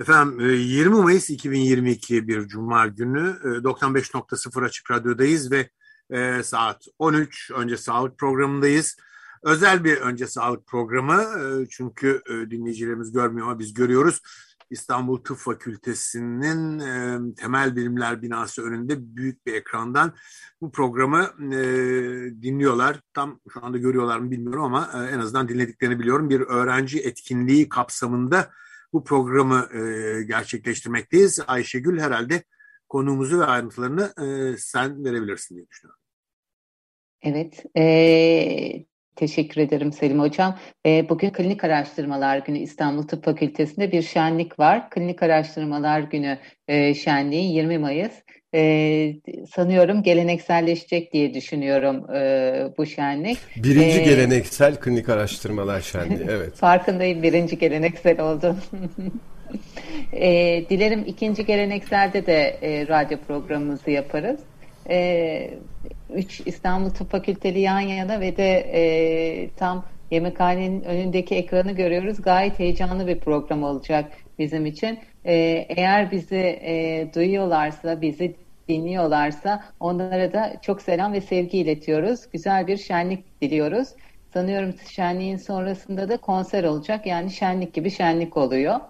Efendim 20 e, Mayıs 2022 bir Cuma günü 95.0 e, Açık Radyo'dayız ve e, saat 13 önce sağlık programındayız. Özel bir önce sağlık programı çünkü dinleyicilerimiz görmüyor ama biz görüyoruz. İstanbul Tıp Fakültesi'nin temel bilimler binası önünde büyük bir ekrandan bu programı dinliyorlar. Tam şu anda görüyorlar mı bilmiyorum ama en azından dinlediklerini biliyorum. Bir öğrenci etkinliği kapsamında bu programı e, gerçekleştirmekteyiz. Ayşegül herhalde konuğumuzu ve ayrıntılarını e, sen verebilirsin diye düşünüyorum. Evet, e, Teşekkür ederim Selim Hocam. E, bugün Klinik Araştırmalar Günü İstanbul Tıp Fakültesi'nde bir şenlik var. Klinik Araştırmalar Günü e, şenliği 20 Mayıs. E, sanıyorum gelenekselleşecek diye düşünüyorum e, bu şenlik. Birinci ee, geleneksel klinik araştırmalar şenliği, evet. Farkındayım birinci geleneksel oldu. e, dilerim ikinci gelenekselde de e, radyo programımızı yaparız e, üç İstanbul Tıp Fakülteli yan yana ve de e, tam yemekhanenin önündeki ekranı görüyoruz. Gayet heyecanlı bir program olacak bizim için. E, eğer bizi e, duyuyorlarsa, bizi dinliyorlarsa onlara da çok selam ve sevgi iletiyoruz. Güzel bir şenlik diliyoruz. Sanıyorum şenliğin sonrasında da konser olacak. Yani şenlik gibi şenlik oluyor.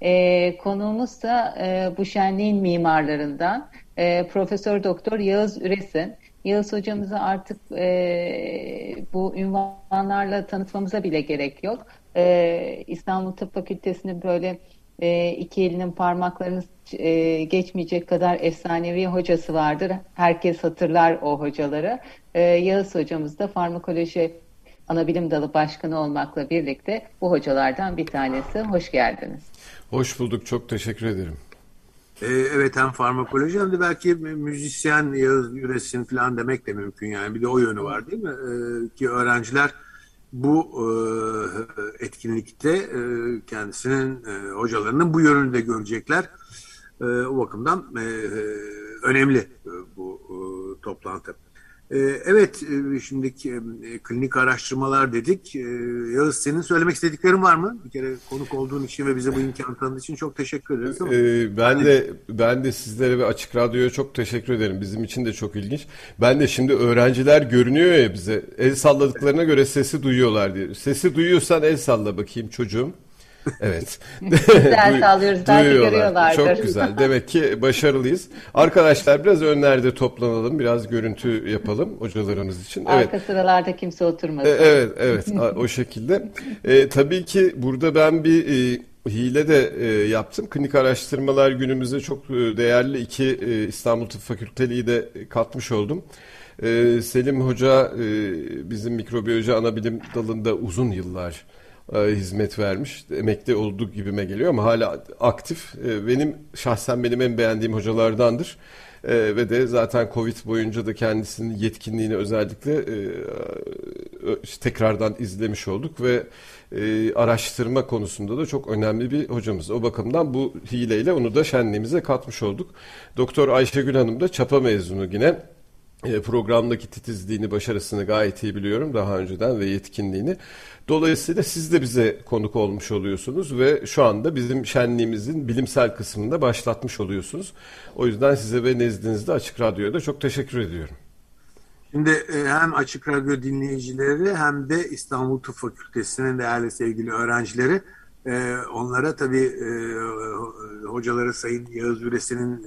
E, konuğumuz da e, bu şenliğin mimarlarından e, Profesör Doktor Yağız Üresin. Yağız hocamızı artık e, bu ünvanlarla tanıtmamıza bile gerek yok. E, İstanbul Tıp Fakültesi'ni böyle e, iki elinin parmaklarını e, geçmeyecek kadar efsanevi hocası vardır. Herkes hatırlar o hocaları. E, Yağız hocamız da farmakoloji anabilim dalı başkanı olmakla birlikte bu hocalardan bir tanesi. Hoş geldiniz. Hoş bulduk. Çok teşekkür ederim. Ee, evet hem farmakoloji hem de belki müzisyen Yağız Yüresin falan demek de mümkün yani. Bir de o yönü var değil mi? Ee, ki öğrenciler bu e, etkinlikte e, kendisinin e, hocalarının bu yönünü de görecekler. O bakımdan önemli bu toplantı. Ee, evet, e, şimdiki e, klinik araştırmalar dedik. Ee, Yağız senin söylemek istediklerin var mı? Bir kere konuk olduğun için ve bize bu imkanı tanıdığın için çok teşekkür ederiz. Ee, ben yani... de ben de sizlere ve Açık Radyo'ya çok teşekkür ederim. Bizim için de çok ilginç. Ben de şimdi öğrenciler görünüyor ya bize. El salladıklarına göre sesi duyuyorlar diye. Sesi duyuyorsan el salla bakayım çocuğum. Evet. güzel sağlıyoruz. Belki görüyorlardır. Çok güzel. Demek ki başarılıyız. Arkadaşlar biraz önlerde toplanalım. Biraz görüntü yapalım hocalarımız için. Evet. Arka sıralarda kimse oturmasın. E, evet, evet. o şekilde. E, tabii ki burada ben bir e, hile de e, yaptım. Klinik araştırmalar günümüzde çok e, değerli iki e, İstanbul Tıp Fakülteliği de katmış oldum. E, Selim Hoca e, bizim mikrobiyoloji anabilim dalında uzun yıllar e, hizmet vermiş. Emekli olduğu gibime geliyor ama hala aktif. E, benim şahsen benim en beğendiğim hocalardandır. E, ve de zaten Covid boyunca da kendisinin yetkinliğini özellikle tekrardan izlemiş olduk ve araştırma konusunda da çok önemli bir hocamız. O bakımdan bu hileyle onu da şenliğimize katmış olduk. Doktor Ayşegül Hanım da çapa mezunu yine programdaki titizliğini, başarısını gayet iyi biliyorum daha önceden ve yetkinliğini. Dolayısıyla siz de bize konuk olmuş oluyorsunuz ve şu anda bizim şenliğimizin bilimsel kısmında başlatmış oluyorsunuz. O yüzden size ve nezdinizde Açık Radyo'ya da çok teşekkür ediyorum. Şimdi e, hem Açık Radyo dinleyicileri hem de İstanbul Tıp Fakültesi'nin değerli sevgili öğrencileri e, onlara tabii e, hocaları Sayın Yağız Üresi'nin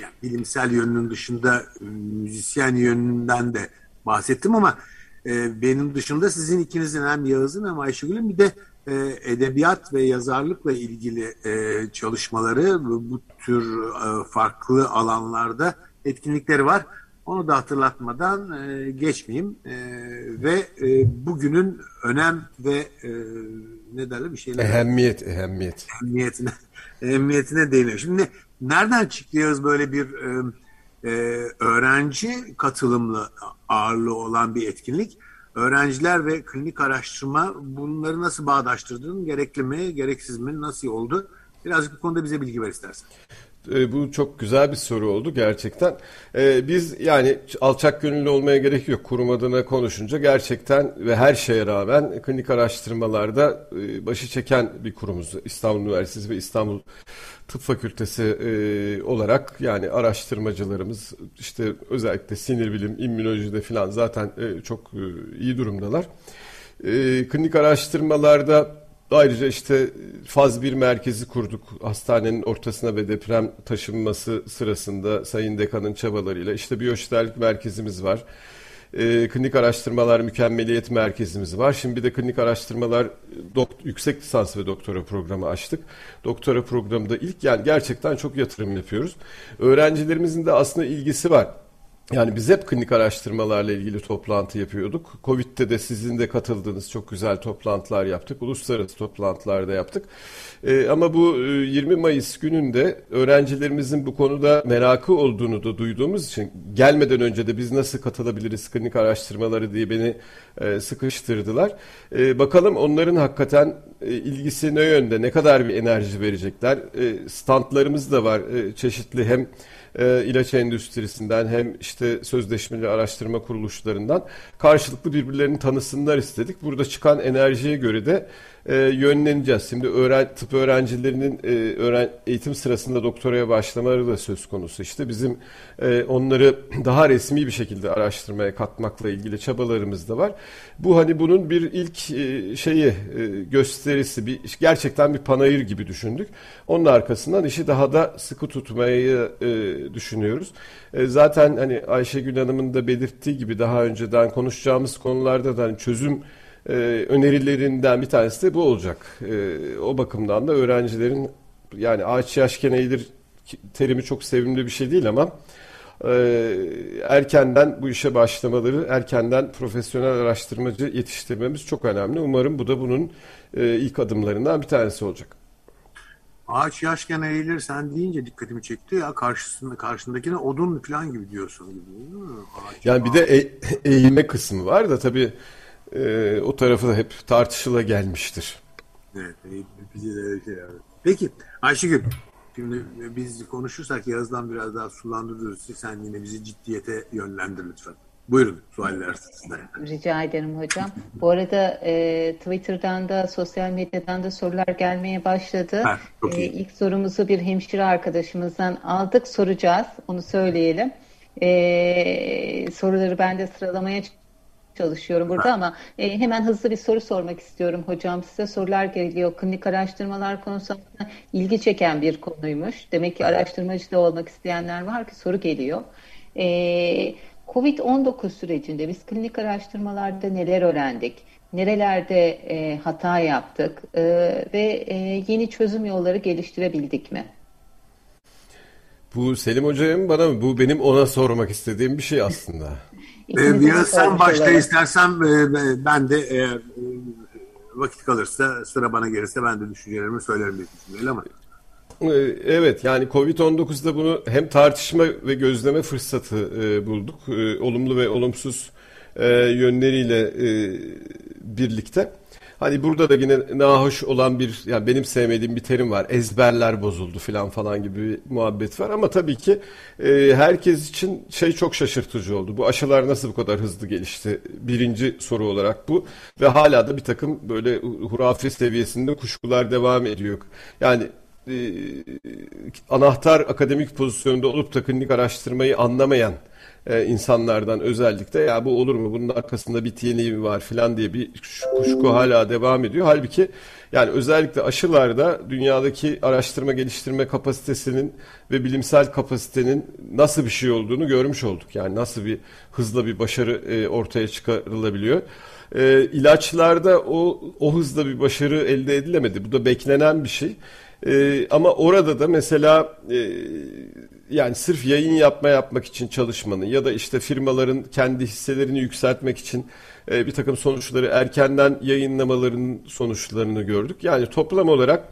yani bilimsel yönünün dışında müzisyen yönünden de bahsettim ama e, benim dışında sizin ikinizin hem Yağız'ın hem Ayşegül'ün bir de e, edebiyat ve yazarlıkla ilgili e, çalışmaları bu tür e, farklı alanlarda etkinlikleri var. Onu da hatırlatmadan e, geçmeyeyim e, ve e, bugünün önem ve e, ne derler bir şeyler. Ehemmiyet, ehemmiyet. Ehemmiyetine, ehemmiyetine değiniyor. Şimdi nereden çıktı böyle bir e, öğrenci katılımlı ağırlığı olan bir etkinlik? Öğrenciler ve klinik araştırma bunları nasıl bağdaştırdın? Gerekli mi, gereksiz mi, nasıl oldu? Birazcık bu konuda bize bilgi ver istersen. E, bu çok güzel bir soru oldu gerçekten. E, biz yani alçak gönüllü olmaya gerek yok. Kurum adına konuşunca gerçekten ve her şeye rağmen klinik araştırmalarda e, başı çeken bir kurumuz. İstanbul Üniversitesi ve İstanbul Tıp Fakültesi olarak yani araştırmacılarımız işte özellikle sinir bilim, immünolojide falan zaten çok iyi durumdalar. Klinik araştırmalarda Ayrıca işte faz bir merkezi kurduk hastanenin ortasına ve deprem taşınması sırasında Sayın Dekan'ın çabalarıyla. işte biyoşiterlik merkezimiz var. E, klinik araştırmalar mükemmeliyet merkezimiz var. Şimdi bir de klinik araştırmalar dokt, yüksek lisans ve doktora programı açtık. Doktora programında ilk yani gerçekten çok yatırım yapıyoruz. Öğrencilerimizin de aslında ilgisi var. Yani biz hep klinik araştırmalarla ilgili toplantı yapıyorduk. Covid'de de sizin de katıldığınız çok güzel toplantılar yaptık. Uluslararası toplantılar da yaptık. Ee, ama bu 20 e, Mayıs gününde öğrencilerimizin bu konuda merakı olduğunu da duyduğumuz için gelmeden önce de biz nasıl katılabiliriz klinik araştırmaları diye beni e, sıkıştırdılar. E, bakalım onların hakikaten e, ilgisi ne yönde, ne kadar bir enerji verecekler. E, standlarımız da var e, çeşitli hem e, ilaç endüstrisinden hem işte sözleşmeli araştırma kuruluşlarından karşılıklı birbirlerini tanısınlar istedik. Burada çıkan enerjiye göre de e, yönleneceğiz. Şimdi öğren, tıp öğrencilerinin e, öğren, eğitim sırasında doktoraya başlamaları da söz konusu. İşte bizim e, onları daha resmi bir şekilde araştırmaya katmakla ilgili çabalarımız da var. Bu hani bunun bir ilk e, şeyi e, gösterisi, bir gerçekten bir panayır gibi düşündük. Onun arkasından işi daha da sıkı tutmayı e, düşünüyoruz. E, zaten hani Ayşegül Hanım'ın da belirttiği gibi daha önceden konuşacağımız konularda da hani çözüm e, önerilerinden bir tanesi de bu olacak. E, o bakımdan da öğrencilerin yani ağaç yaşken eğilir terimi çok sevimli bir şey değil ama e, erkenden bu işe başlamaları, erkenden profesyonel araştırmacı yetiştirmemiz çok önemli. Umarım bu da bunun e, ilk adımlarından bir tanesi olacak. Ağaç yaşken eğilir sen deyince dikkatimi çekti ya karşısında karşındakine odun falan gibi diyorsun gibi. Ağaç, yani bir de e, eğilme kısmı var da tabii e, o tarafı da hep tartışıla gelmiştir. Evet, bize de öyle şey abi. Peki Ayşegül, şimdi biz konuşursak yazdan biraz daha sulandırıyoruz. Sen yine bizi ciddiyete yönlendir lütfen. Buyurun sualler sizden. Rica ederim hocam. Bu arada e, Twitter'dan da sosyal medyadan da sorular gelmeye başladı. Ha, çok iyi. E, ilk sorumuzu bir hemşire arkadaşımızdan aldık. Soracağız. Onu söyleyelim. E, soruları ben de sıralamaya çalışıyorum burada ama e, hemen hızlı bir soru sormak istiyorum hocam. Size sorular geliyor. Klinik araştırmalar konusunda ilgi çeken bir konuymuş. Demek ki araştırmacı da olmak isteyenler var ki soru geliyor. E, Covid-19 sürecinde biz klinik araştırmalarda neler öğrendik? Nerelerde e, hata yaptık? E, ve e, yeni çözüm yolları geliştirebildik mi? Bu Selim Hoca'ya mı bana mı? Bu benim ona sormak istediğim bir şey aslında. Ee, ya sen başta istersen e, ben de eğer e, vakit kalırsa sıra bana gelirse ben de düşüncelerimi söylerim diye düşünüyorum ama. Ee, evet yani Covid-19'da bunu hem tartışma ve gözleme fırsatı e, bulduk. E, olumlu ve olumsuz e, yönleriyle e, birlikte. Hani burada da yine nahoş olan bir yani benim sevmediğim bir terim var. Ezberler bozuldu falan falan gibi bir muhabbet var ama tabii ki e, herkes için şey çok şaşırtıcı oldu. Bu aşılar nasıl bu kadar hızlı gelişti? Birinci soru olarak bu ve hala da bir takım böyle hurafe seviyesinde kuşkular devam ediyor. Yani e, anahtar akademik pozisyonda olup da klinik araştırmayı anlamayan e, insanlardan özellikle ya bu olur mu bunun arkasında bir TNI var filan diye bir kuşku hala devam ediyor. Halbuki yani özellikle aşılarda dünyadaki araştırma geliştirme kapasitesinin ve bilimsel kapasitenin nasıl bir şey olduğunu görmüş olduk. Yani nasıl bir hızla bir başarı e, ortaya çıkarılabiliyor. E, ilaçlarda o, o hızda bir başarı elde edilemedi. Bu da beklenen bir şey. E, ama orada da mesela e, yani sırf yayın yapma yapmak için çalışmanın ya da işte firmaların kendi hisselerini yükseltmek için e, bir takım sonuçları erkenden yayınlamaların sonuçlarını gördük. Yani toplam olarak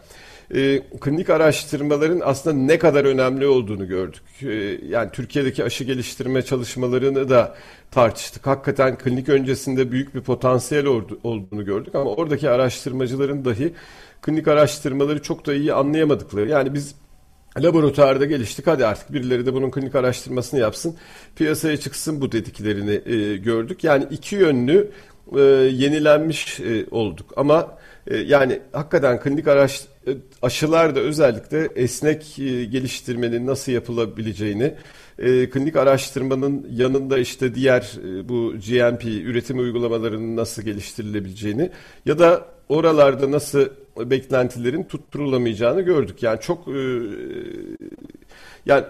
e, klinik araştırmaların aslında ne kadar önemli olduğunu gördük. E, yani Türkiye'deki aşı geliştirme çalışmalarını da tartıştık. Hakikaten klinik öncesinde büyük bir potansiyel olduğunu gördük ama oradaki araştırmacıların dahi klinik araştırmaları çok da iyi anlayamadıkları. Yani biz laboratuvarda geliştik. Hadi artık birileri de bunun klinik araştırmasını yapsın. Piyasaya çıksın bu dediklerini e, gördük. Yani iki yönlü e, yenilenmiş e, olduk. Ama e, yani hakikaten klinik araş, e, aşılar da özellikle esnek e, geliştirmenin nasıl yapılabileceğini e, klinik araştırmanın yanında işte diğer e, bu GMP üretim uygulamalarının nasıl geliştirilebileceğini ya da oralarda nasıl beklentilerin tutturulamayacağını gördük. Yani çok e, yani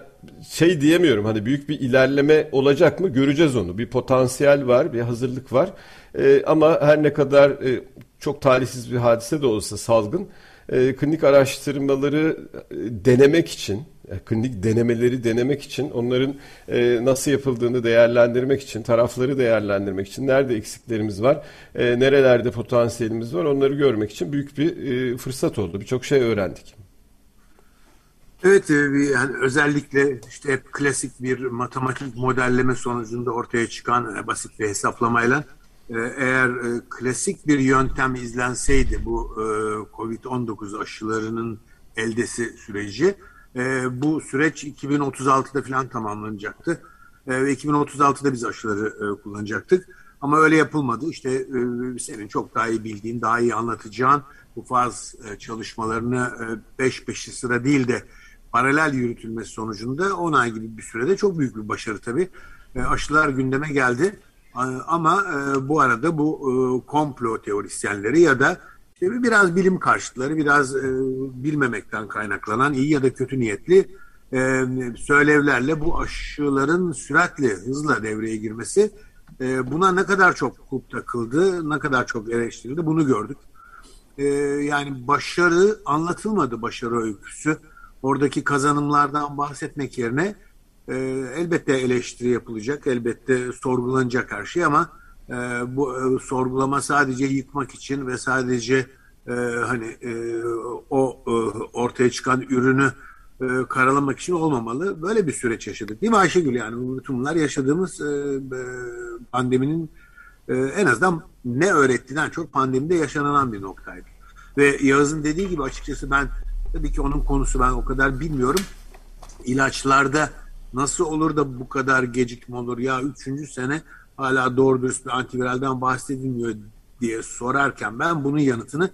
şey diyemiyorum hani büyük bir ilerleme olacak mı göreceğiz onu. Bir potansiyel var, bir hazırlık var. E, ama her ne kadar e, çok talihsiz bir hadise de olsa salgın e, klinik araştırmaları e, denemek için e, klinik denemeleri denemek için, onların e, nasıl yapıldığını değerlendirmek için, tarafları değerlendirmek için, nerede eksiklerimiz var, e, nerelerde potansiyelimiz var, onları görmek için büyük bir fırsat oldu. Birçok şey öğrendik. Evet, yani özellikle işte hep klasik bir matematik modelleme sonucunda ortaya çıkan basit bir hesaplamayla eğer e, klasik bir yöntem izlenseydi bu e, COVID-19 aşılarının eldesi süreci e, bu süreç 2036'da falan tamamlanacaktı. Ve 2036'da biz aşıları kullanacaktık. Ama öyle yapılmadı. İşte senin çok daha iyi bildiğin, daha iyi anlatacağın bu faz çalışmalarını beş beşli sıra değil de paralel yürütülmesi sonucunda 10 ay gibi bir sürede çok büyük bir başarı tabii. Aşılar gündeme geldi. Ama e, bu arada bu e, komplo teorisyenleri ya da işte biraz bilim karşıtları, biraz e, bilmemekten kaynaklanan iyi ya da kötü niyetli söylevlerle bu aşıların süratle, hızla devreye girmesi buna ne kadar çok kulp takıldı, ne kadar çok eleştirildi bunu gördük. Yani başarı anlatılmadı başarı öyküsü. Oradaki kazanımlardan bahsetmek yerine e, elbette eleştiri yapılacak, elbette sorgulanacak her şey ama e, bu e, sorgulama sadece yıkmak için ve sadece e, hani e, o e, ortaya çıkan ürünü e, karalamak için olmamalı. Böyle bir süreç yaşadık. Değil mi Ayşegül? Yani bütün bunlar yaşadığımız e, pandeminin e, en azından ne öğrettiğinden çok pandemide yaşanan bir noktaydı. Ve Yağız'ın dediği gibi açıkçası ben tabii ki onun konusu ben o kadar bilmiyorum. İlaçlarda nasıl olur da bu kadar gecikme olur? Ya üçüncü sene hala doğru dürüst bir antiviralden bahsedilmiyor diye sorarken ben bunun yanıtını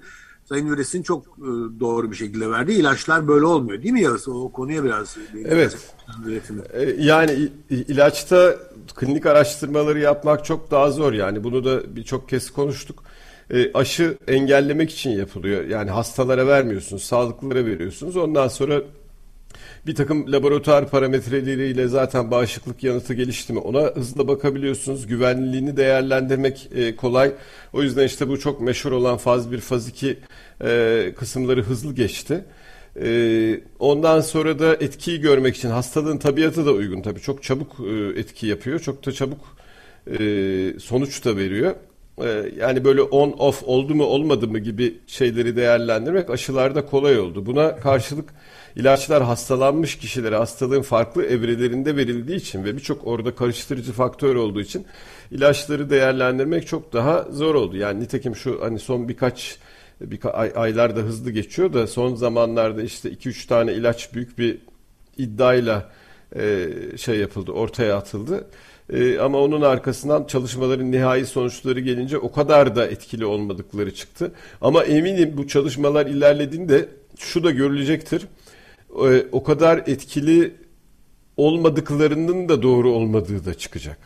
Sayın Üresin çok e, doğru bir şekilde verdi. İlaçlar böyle olmuyor değil mi Yağız? O konuya biraz Evet. Üretimi. E, yani ilaçta klinik araştırmaları yapmak çok daha zor yani. Bunu da birçok kez konuştuk. E, aşı engellemek için yapılıyor. Yani hastalara vermiyorsunuz, sağlıklılara veriyorsunuz. Ondan sonra bir takım laboratuvar parametreleriyle zaten bağışıklık yanıtı gelişti mi ona hızla bakabiliyorsunuz. Güvenliliğini değerlendirmek e, kolay. O yüzden işte bu çok meşhur olan faz 1, faz 2 e, kısımları hızlı geçti. E, ondan sonra da etkiyi görmek için hastalığın tabiatı da uygun tabii. Çok çabuk etki yapıyor. Çok da çabuk sonuç da veriyor. Yani böyle on off oldu mu olmadı mı gibi şeyleri değerlendirmek aşılarda kolay oldu. Buna karşılık İlaçlar hastalanmış kişilere hastalığın farklı evrelerinde verildiği için ve birçok orada karıştırıcı faktör olduğu için ilaçları değerlendirmek çok daha zor oldu. Yani nitekim şu hani son birkaç bir ay, aylarda hızlı geçiyor da son zamanlarda işte 2-3 tane ilaç büyük bir iddiayla e, şey yapıldı, ortaya atıldı. E, ama onun arkasından çalışmaların nihai sonuçları gelince o kadar da etkili olmadıkları çıktı. Ama eminim bu çalışmalar ilerlediğinde şu da görülecektir. E, o kadar etkili olmadıklarının da doğru olmadığı da çıkacak.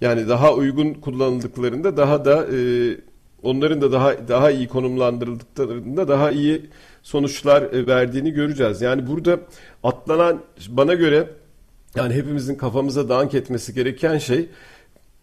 Yani daha uygun kullanıldıklarında daha da e, onların da daha daha iyi konumlandırıldıklarında daha iyi sonuçlar e, verdiğini göreceğiz. Yani burada atlanan bana göre yani hepimizin kafamıza dank etmesi gereken şey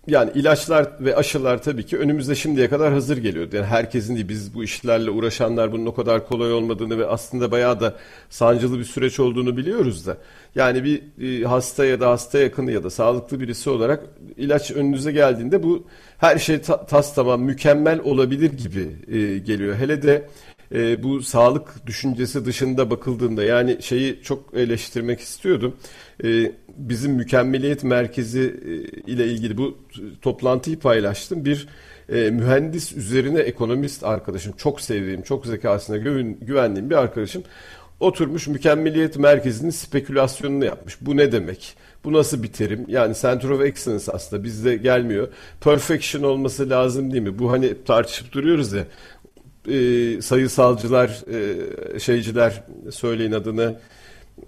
yani ilaçlar ve aşılar tabii ki önümüzde şimdiye kadar hazır geliyordu. Yani herkesin değil biz bu işlerle uğraşanlar bunun o kadar kolay olmadığını ve aslında bayağı da sancılı bir süreç olduğunu biliyoruz da. Yani bir e, hasta ya da hasta yakını ya da sağlıklı birisi olarak ilaç önünüze geldiğinde bu her şey ta, tas tamam mükemmel olabilir gibi e, geliyor. Hele de e, bu sağlık düşüncesi dışında bakıldığında yani şeyi çok eleştirmek istiyordum. Bizim mükemmeliyet merkezi e, ile ilgili bu toplantıyı paylaştım. Bir e, mühendis üzerine ekonomist arkadaşım, çok sevdiğim, çok zekasına güven, güvendiğim bir arkadaşım oturmuş mükemmeliyet merkezinin spekülasyonunu yapmış. Bu ne demek? Bu nasıl bir terim? Yani Center of Excellence aslında bizde gelmiyor. Perfection olması lazım değil mi? Bu hani tartışıp duruyoruz ya e, sayısalcılar, e, şeyciler söyleyin adını.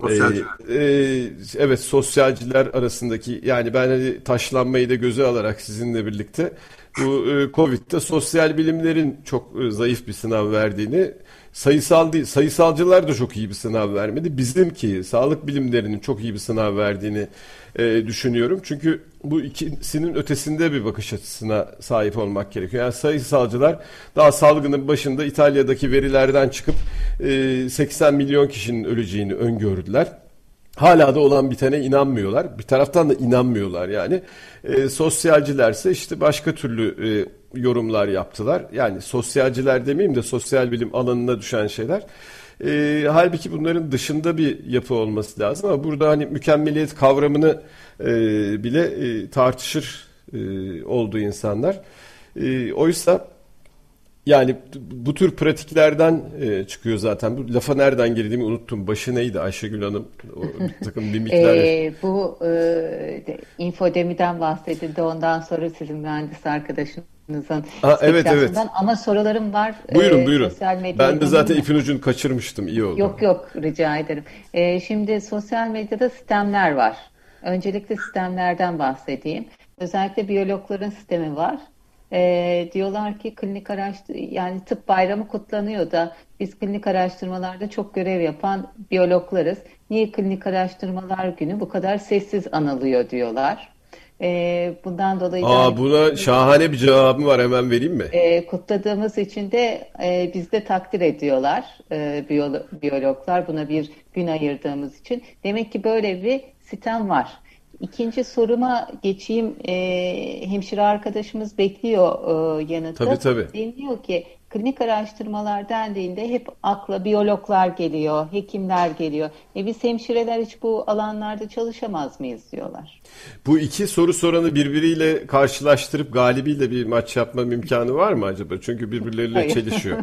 Sosyalciler. E, e, evet sosyalciler arasındaki yani ben hani taşlanmayı da göze alarak sizinle birlikte bu e, Covid'de sosyal bilimlerin çok e, zayıf bir sınav verdiğini sayısal değil sayısalcılar da çok iyi bir sınav vermedi. Bizimki sağlık bilimlerinin çok iyi bir sınav verdiğini e, düşünüyorum. Çünkü bu ikisinin ötesinde bir bakış açısına sahip olmak gerekiyor. Yani sayısalcılar daha salgının başında İtalya'daki verilerden çıkıp e, 80 milyon kişinin öleceğini öngördüler. Hala da olan bitene inanmıyorlar. Bir taraftan da inanmıyorlar yani. E, sosyalcilerse işte başka türlü e, yorumlar yaptılar. Yani sosyalciler demeyeyim de sosyal bilim alanına düşen şeyler. E, halbuki bunların dışında bir yapı olması lazım ama burada hani mükemmeliyet kavramını e, bile e, tartışır e, oldu insanlar. E, oysa yani bu tür pratiklerden e, çıkıyor zaten. Bu lafa nereden girdiğimi unuttum. Başı neydi Ayşegül Hanım? O takım mimikler. e, bu e, infodemiden bahsedildi. Ondan sonra sizin mühendis arkadaşınızın Ha, evet evet. Ama sorularım var. Buyurun e, buyurun. Sosyal medya Ben de zaten ipin ucunu kaçırmıştım. İyi oldu. Yok yok rica ederim. E, şimdi sosyal medyada sistemler var. Öncelikle sistemlerden bahsedeyim. Özellikle biyologların sistemi var. E, diyorlar ki klinik araştır yani tıp bayramı kutlanıyor da biz klinik araştırmalarda çok görev yapan biyologlarız. Niye klinik araştırmalar günü bu kadar sessiz anılıyor diyorlar. E, bundan dolayı da Aa buna şahane bir cevabım var hemen vereyim mi? e, kutladığımız için de e, biz de takdir ediyorlar e, biyolo- biyologlar buna bir gün ayırdığımız için. Demek ki böyle bir sistem var. İkinci soruma geçeyim. E, hemşire arkadaşımız bekliyor e, yanıtı. Tabii, tabii. Deniliyor ki klinik araştırmalar dendiğinde hep akla biyologlar geliyor, hekimler geliyor. E biz hemşireler hiç bu alanlarda çalışamaz mıyız diyorlar. Bu iki soru soranı birbiriyle karşılaştırıp galibiyle bir maç yapma imkanı var mı acaba? Çünkü birbirleriyle Hayır. çelişiyor.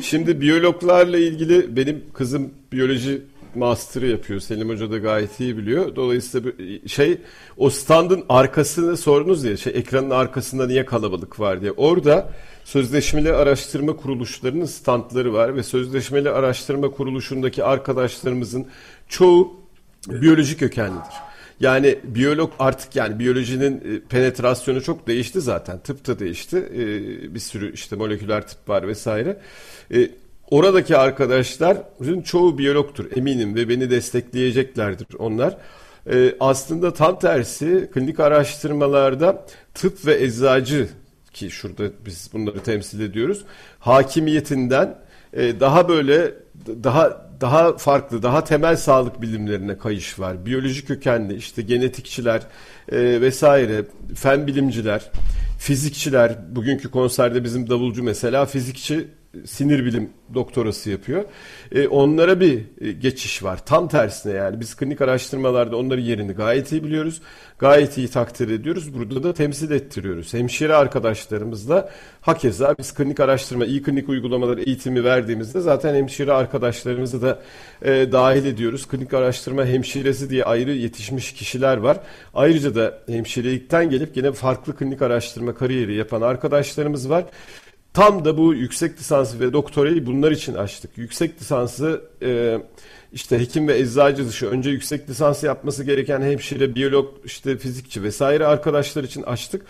Şimdi biyologlarla ilgili benim kızım biyoloji master'ı yapıyor. Selim Hoca da gayet iyi biliyor. Dolayısıyla şey o standın arkasını sorunuz diye şey ekranın arkasında niye kalabalık var diye. Orada sözleşmeli araştırma kuruluşlarının standları var ve sözleşmeli araştırma kuruluşundaki arkadaşlarımızın çoğu biyoloji kökenlidir. Yani biyolog artık yani biyolojinin e, penetrasyonu çok değişti zaten. Tıp da değişti. E, Bir sürü işte moleküler tıp var vesaire. Oradaki arkadaşların çoğu biyologtur eminim ve beni destekleyeceklerdir onlar. E, Aslında tam tersi klinik araştırmalarda tıp ve eczacı ki şurada biz bunları temsil ediyoruz. Hakimiyetinden e, daha böyle daha daha farklı, daha temel sağlık bilimlerine kayış var. Biyoloji kökenli, işte genetikçiler e, vesaire, fen bilimciler, fizikçiler. Bugünkü konserde bizim davulcu mesela fizikçi sinir bilim doktorası yapıyor. E, onlara bir e, geçiş var. Tam tersine yani biz klinik araştırmalarda onların yerini gayet iyi biliyoruz. Gayet iyi takdir ediyoruz. Burada da temsil ettiriyoruz. Hemşire arkadaşlarımızla hakeza biz klinik araştırma, iyi klinik uygulamalar eğitimi verdiğimizde zaten hemşire arkadaşlarımızı da e, dahil ediyoruz. Klinik araştırma hemşiresi diye ayrı yetişmiş kişiler var. Ayrıca da hemşirelikten gelip yine farklı klinik araştırma kariyeri yapan arkadaşlarımız var. Tam da bu yüksek lisansı ve doktorayı bunlar için açtık. Yüksek lisansı e, işte hekim ve eczacı dışı önce yüksek lisans yapması gereken hemşire, biyolog, işte fizikçi vesaire arkadaşlar için açtık.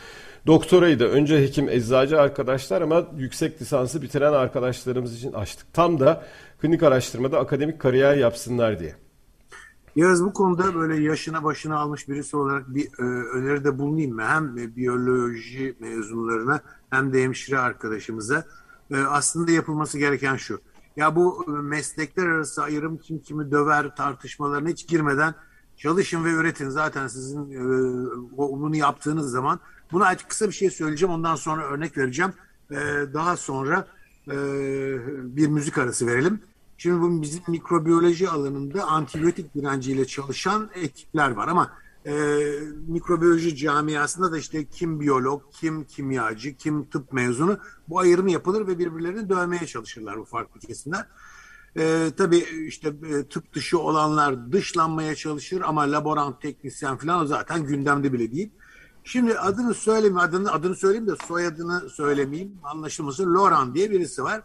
Doktorayı da önce hekim, eczacı arkadaşlar ama yüksek lisansı bitiren arkadaşlarımız için açtık. Tam da klinik araştırmada akademik kariyer yapsınlar diye. Yağız bu konuda böyle yaşına başına almış birisi olarak bir e, öneride bulunayım mı? Hem biyoloji mezunlarına hem de hemşire arkadaşımıza. E, aslında yapılması gereken şu. Ya bu meslekler arası ayrım kim kimi döver tartışmalarına hiç girmeden çalışın ve üretin. Zaten sizin e, bunu yaptığınız zaman buna açık kısa bir şey söyleyeceğim. Ondan sonra örnek vereceğim. E, daha sonra e, bir müzik arası verelim. Şimdi bu bizim mikrobiyoloji alanında antibiyotik direnciyle çalışan ekipler var ama e, mikrobiyoloji camiasında da işte kim biyolog, kim kimyacı, kim tıp mezunu bu ayrımı yapılır ve birbirlerini dövmeye çalışırlar bu farklı kesimler. E, tabii işte e, tıp dışı olanlar dışlanmaya çalışır ama laborant teknisyen falan zaten gündemde bile değil. Şimdi adını söyleyeyim, adını adını söyleyeyim de soyadını söylemeyeyim. Anlaşılmasın. Loran diye birisi var.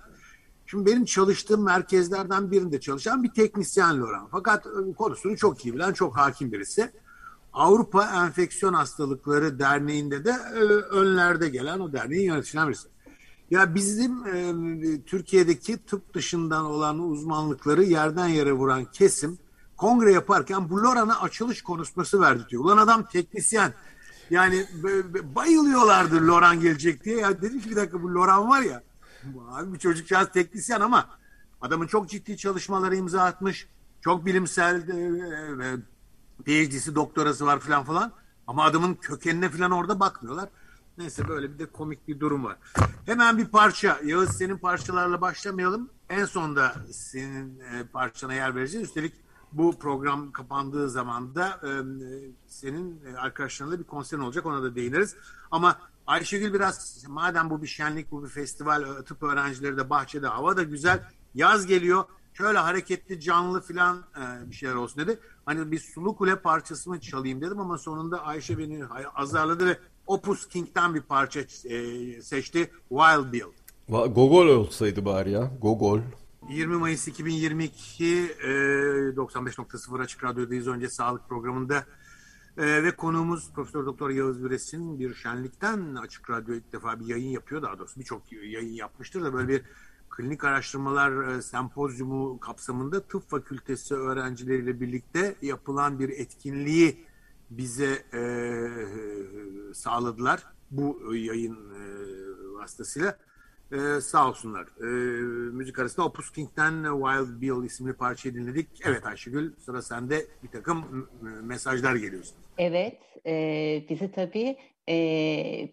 Şimdi benim çalıştığım merkezlerden birinde çalışan bir teknisyen Loran. Fakat e, konusunu çok iyi bilen, çok hakim birisi. Avrupa Enfeksiyon Hastalıkları Derneği'nde de e, önlerde gelen o derneğin yöneticilen birisi. Ya bizim e, Türkiye'deki tıp dışından olan uzmanlıkları yerden yere vuran kesim kongre yaparken bu Loran'a açılış konuşması verdi diyor. Ulan adam teknisyen. Yani bayılıyorlardı Loran gelecek diye. Ya dedim ki bir dakika bu Loran var ya. Abi bir çocukcağız teknisyen ama adamın çok ciddi çalışmaları imza atmış. Çok bilimsel e, e, PhD'si, doktorası var falan falan. Ama adamın kökenine falan orada bakmıyorlar. Neyse böyle bir de komik bir durum var. Hemen bir parça. Yağız senin parçalarla başlamayalım. En sonda senin e, parçana yer vereceğiz. Üstelik bu program kapandığı zaman da e, senin arkadaşlarınla bir konserin olacak. Ona da değiniriz. Ama Ayşegül biraz madem bu bir şenlik, bu bir festival, tıp öğrencileri de bahçede, hava da güzel. Yaz geliyor. Şöyle hareketli, canlı filan e, bir şeyler olsun dedi. Hani bir Sulu Kule parçası mı çalayım dedim ama sonunda Ayşe beni azarladı ve Opus King'den bir parça e, seçti. Wild Bill. Gogol olsaydı bari ya. Gogol. 20 Mayıs 2022 e, 95.0 Açık Radyo'dayız. Önce sağlık programında e, ve konuğumuz Profesör Doktor Yağız Üres'in bir şenlikten Açık Radyo ilk defa bir yayın yapıyor. Daha doğrusu birçok yayın yapmıştır da böyle bir klinik araştırmalar e, sempozyumu kapsamında tıp fakültesi öğrencileriyle birlikte yapılan bir etkinliği bize e, sağladılar bu yayın e, vasıtasıyla. E, sağ olsunlar. E, müzik arasında Opus King'den Wild Bill isimli parçayı dinledik. Evet Ayşegül sıra sende bir takım mesajlar geliyor. Evet, e, bizi tabii e,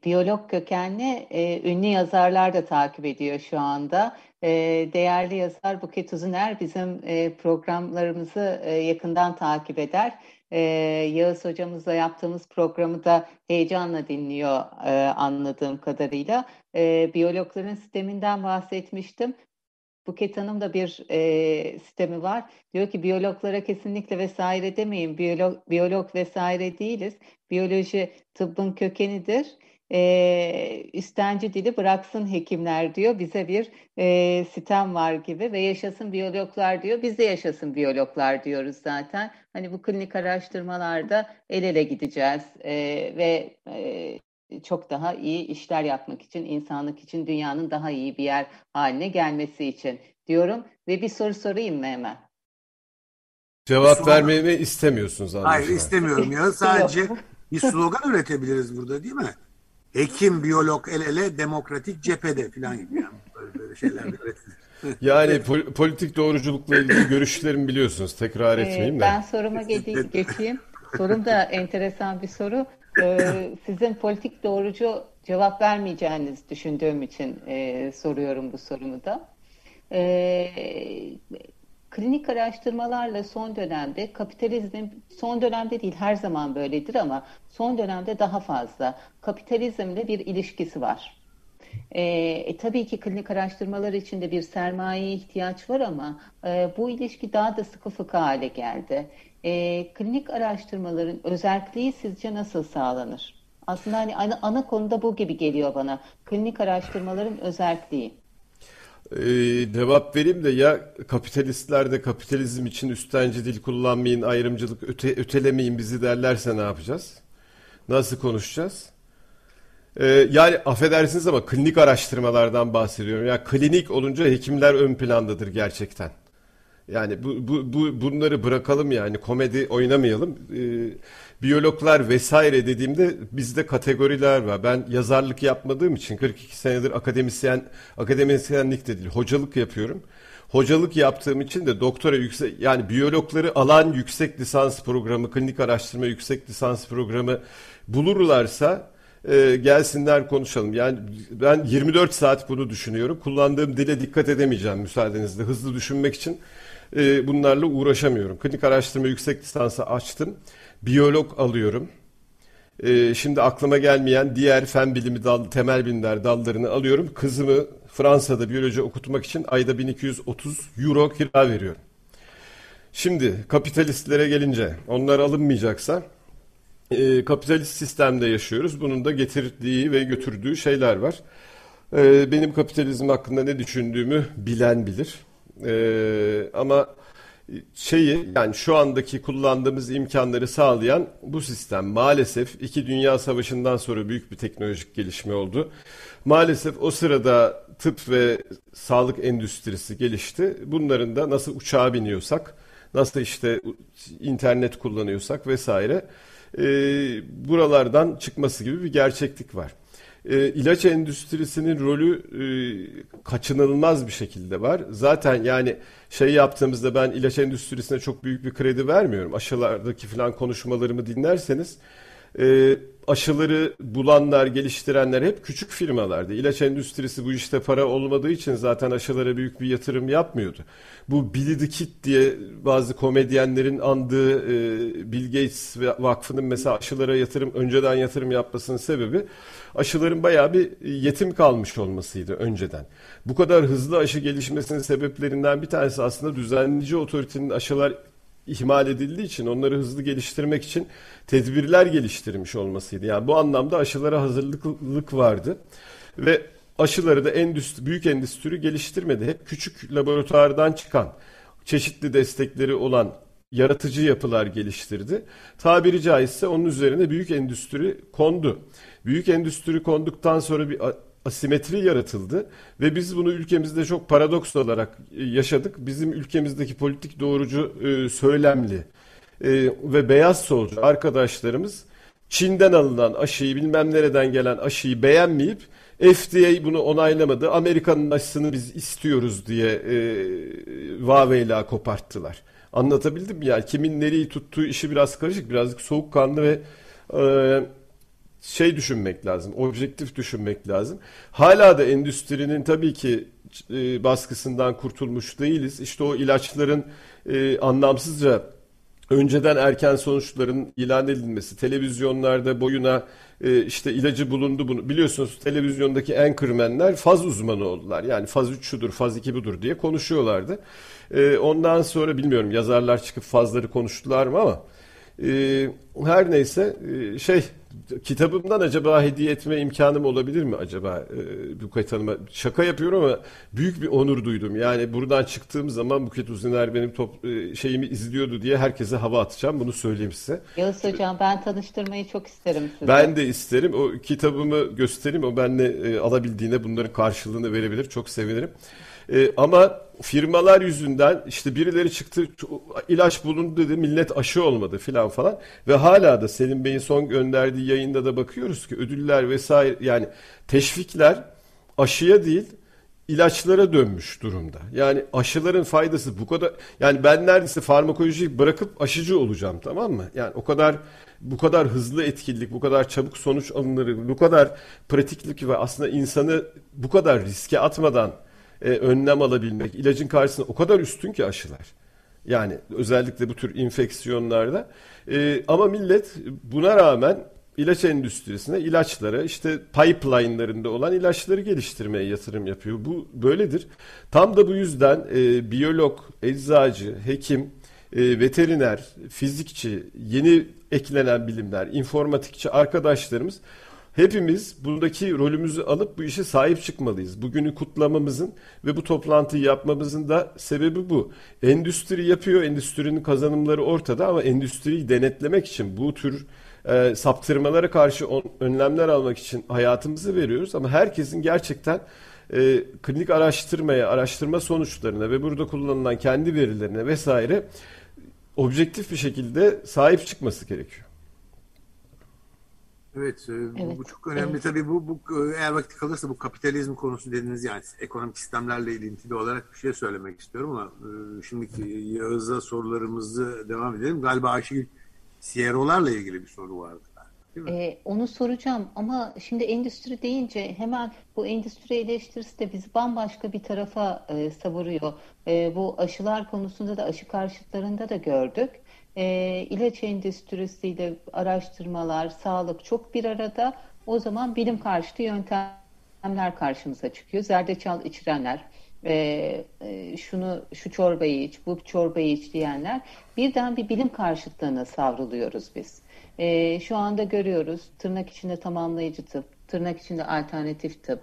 biyolog kökenli e, ünlü yazarlar da takip ediyor şu anda. E, değerli yazar Buket Uzuner bizim e, programlarımızı e, yakından takip eder. E, Yağız hocamızla yaptığımız programı da heyecanla dinliyor e, anladığım kadarıyla. E, biyologların sisteminden bahsetmiştim. Buket Hanım da bir e, sistemi var. Diyor ki biyologlara kesinlikle vesaire demeyin. Biyolog, biyolog vesaire değiliz. Biyoloji tıbbın kökenidir. E, üstenci dili bıraksın hekimler diyor. Bize bir e, sitem var gibi ve yaşasın biyologlar diyor. Biz de yaşasın biyologlar diyoruz zaten. Hani bu klinik araştırmalarda el ele gideceğiz e, ve e, çok daha iyi işler yapmak için, insanlık için dünyanın daha iyi bir yer haline gelmesi için diyorum. Ve bir soru sorayım mı hemen? Cevap slogan... vermemi istemiyorsunuz anlaşılan. Hayır istemiyorum ya. Sadece bir slogan üretebiliriz burada değil mi? Hekim, biyolog el ele, demokratik cephede falan gibi yani. Böyle, böyle şeyler üretilir. Yani pol- politik doğruculukla ilgili görüşlerimi biliyorsunuz. Tekrar etmeyeyim de. Ben soruma geçeyim. Sorum da enteresan bir soru e, sizin politik doğrucu cevap vermeyeceğiniz düşündüğüm için e, soruyorum bu sorumu da. E, klinik araştırmalarla son dönemde kapitalizmin son dönemde değil her zaman böyledir ama son dönemde daha fazla kapitalizmle bir ilişkisi var. E, e, tabii ki klinik araştırmalar için de bir sermaye ihtiyaç var ama e, bu ilişki daha da sıkı fıkı hale geldi e, klinik araştırmaların özelliği sizce nasıl sağlanır? Aslında hani ana, ana konuda bu gibi geliyor bana. Klinik araştırmaların özelliği. Ee, cevap vereyim de ya kapitalistler de kapitalizm için üstenci dil kullanmayın, ayrımcılık öte, ötelemeyin bizi derlerse ne yapacağız? Nasıl konuşacağız? Ee, yani affedersiniz ama klinik araştırmalardan bahsediyorum. Ya klinik olunca hekimler ön plandadır gerçekten. Yani bu, bu, bu bunları bırakalım yani komedi oynamayalım. Ee, biyologlar vesaire dediğimde bizde kategoriler var. Ben yazarlık yapmadığım için 42 senedir akademisyen akademisyenlik de değil hocalık yapıyorum. Hocalık yaptığım için de doktora yüksek yani biyologları alan yüksek lisans programı, klinik araştırma yüksek lisans programı bulurlarsa e, gelsinler konuşalım. Yani ben 24 saat bunu düşünüyorum. Kullandığım dile dikkat edemeyeceğim müsaadenizle. Hızlı düşünmek için e, bunlarla uğraşamıyorum. Klinik araştırma yüksek lisansı açtım. Biyolog alıyorum. E, şimdi aklıma gelmeyen diğer fen bilimi dal, temel bilimler dallarını alıyorum. Kızımı Fransa'da biyoloji okutmak için ayda 1230 euro kira veriyorum. Şimdi kapitalistlere gelince onlar alınmayacaksa e, kapitalist sistemde yaşıyoruz. Bunun da getirdiği ve götürdüğü şeyler var. E, benim kapitalizm hakkında ne düşündüğümü bilen bilir. E, ama şeyi yani şu andaki kullandığımız imkanları sağlayan bu sistem maalesef iki dünya savaşından sonra büyük bir teknolojik gelişme oldu. Maalesef o sırada tıp ve sağlık endüstrisi gelişti. Bunların da nasıl uçağa biniyorsak, nasıl işte internet kullanıyorsak vesaire e, buralardan çıkması gibi bir gerçeklik var. E, ilaç endüstrisinin rolü e, kaçınılmaz bir şekilde var. Zaten yani şey yaptığımızda ben ilaç endüstrisine çok büyük bir kredi vermiyorum. Aşılardaki falan konuşmalarımı dinlerseniz e, aşıları bulanlar, geliştirenler hep küçük firmalardı. İlaç endüstrisi bu işte para olmadığı için zaten aşılara büyük bir yatırım yapmıyordu. Bu Billy the Kid diye bazı komedyenlerin andığı e, Bill Gates vakfının mesela aşılara yatırım önceden yatırım yapmasının sebebi aşıların bayağı bir yetim kalmış olmasıydı önceden. Bu kadar hızlı aşı gelişmesinin sebeplerinden bir tanesi aslında düzenleyici otoritenin aşılar ihmal edildiği için onları hızlı geliştirmek için tedbirler geliştirmiş olmasıydı. Yani bu anlamda aşılara hazırlık vardı ve aşıları da endüstri, büyük endüstri geliştirmedi. Hep küçük laboratuvardan çıkan, çeşitli destekleri olan yaratıcı yapılar geliştirdi. Tabiri caizse onun üzerine büyük endüstri kondu. Büyük endüstri konduktan sonra bir asimetri yaratıldı ve biz bunu ülkemizde çok paradoks olarak e, yaşadık. Bizim ülkemizdeki politik doğrucu e, söylemli e, ve beyaz solcu arkadaşlarımız Çin'den alınan aşıyı bilmem nereden gelen aşıyı beğenmeyip FDA bunu onaylamadı. Amerika'nın aşısını biz istiyoruz diye e, vaveyla koparttılar. Anlatabildim mi? Yani kimin nereyi tuttuğu işi biraz karışık, birazcık soğukkanlı ve e, şey düşünmek lazım, objektif düşünmek lazım. Hala da endüstrinin tabii ki e, baskısından kurtulmuş değiliz. İşte o ilaçların e, anlamsızca önceden erken sonuçların ilan edilmesi, televizyonlarda boyuna e, işte ilacı bulundu bunu. Biliyorsunuz televizyondaki anchormenler faz uzmanı oldular. Yani faz 3 şudur, faz 2 budur diye konuşuyorlardı. E, ondan sonra bilmiyorum yazarlar çıkıp fazları konuştular mı ama e, her neyse e, şey kitabımdan acaba hediye etme imkanım olabilir mi acaba e, Buket Hanım'a? Şaka yapıyorum ama büyük bir onur duydum. Yani buradan çıktığım zaman Buket Uziner benim top, e, şeyimi izliyordu diye herkese hava atacağım. Bunu söyleyeyim size. Yağız Hocam ben tanıştırmayı çok isterim size. Ben de isterim. O kitabımı göstereyim. O benle e, alabildiğine bunların karşılığını verebilir. Çok sevinirim. E, ama firmalar yüzünden işte birileri çıktı ilaç bulundu dedi millet aşı olmadı filan falan ve hala da Selim Bey'in son gönderdiği yayında da bakıyoruz ki ödüller vesaire yani teşvikler aşıya değil ilaçlara dönmüş durumda. Yani aşıların faydası bu kadar yani ben neredeyse farmakolojiyi bırakıp aşıcı olacağım tamam mı? Yani o kadar bu kadar hızlı etkinlik, bu kadar çabuk sonuç alınır, bu kadar pratiklik ve aslında insanı bu kadar riske atmadan e, önlem alabilmek ilacın karşısında o kadar üstün ki aşılar. Yani özellikle bu tür infeksiyonlarda. E, ama millet buna rağmen ilaç endüstrisine ilaçlara işte pipeline'larında olan ilaçları geliştirmeye yatırım yapıyor. Bu böyledir. Tam da bu yüzden e, biyolog, eczacı, hekim, e, veteriner, fizikçi, yeni eklenen bilimler, informatikçi arkadaşlarımız Hepimiz bundaki rolümüzü alıp bu işe sahip çıkmalıyız. Bugünü kutlamamızın ve bu toplantıyı yapmamızın da sebebi bu. Endüstri yapıyor, endüstrinin kazanımları ortada ama endüstriyi denetlemek için bu tür e, saptırmalara karşı on, önlemler almak için hayatımızı veriyoruz. Ama herkesin gerçekten e, klinik araştırmaya, araştırma sonuçlarına ve burada kullanılan kendi verilerine vesaire objektif bir şekilde sahip çıkması gerekiyor. Evet, e, evet. Bu, çok önemli. Evet. Tabii bu, bu eğer vakit kalırsa bu kapitalizm konusu dediğiniz yani ekonomik sistemlerle ilintili olarak bir şey söylemek istiyorum ama e, şimdiki Yağız'a sorularımızı devam edelim. Galiba Ayşegül CRO'larla ilgili bir soru vardı. Ee, onu soracağım ama şimdi endüstri deyince hemen bu endüstri eleştirisi de bizi bambaşka bir tarafa e, savuruyor. E, bu aşılar konusunda da aşı karşıtlarında da gördük. E, ilaç endüstrisiyle araştırmalar, sağlık çok bir arada. O zaman bilim karşıtı yöntemler karşımıza çıkıyor. Zerdeçal içirenler, e, e, şunu şu çorbayı iç, bu çorbayı iç diyenler birden bir bilim karşıtlığına savruluyoruz biz. E, şu anda görüyoruz tırnak içinde tamamlayıcı tıp, tırnak içinde alternatif tıp,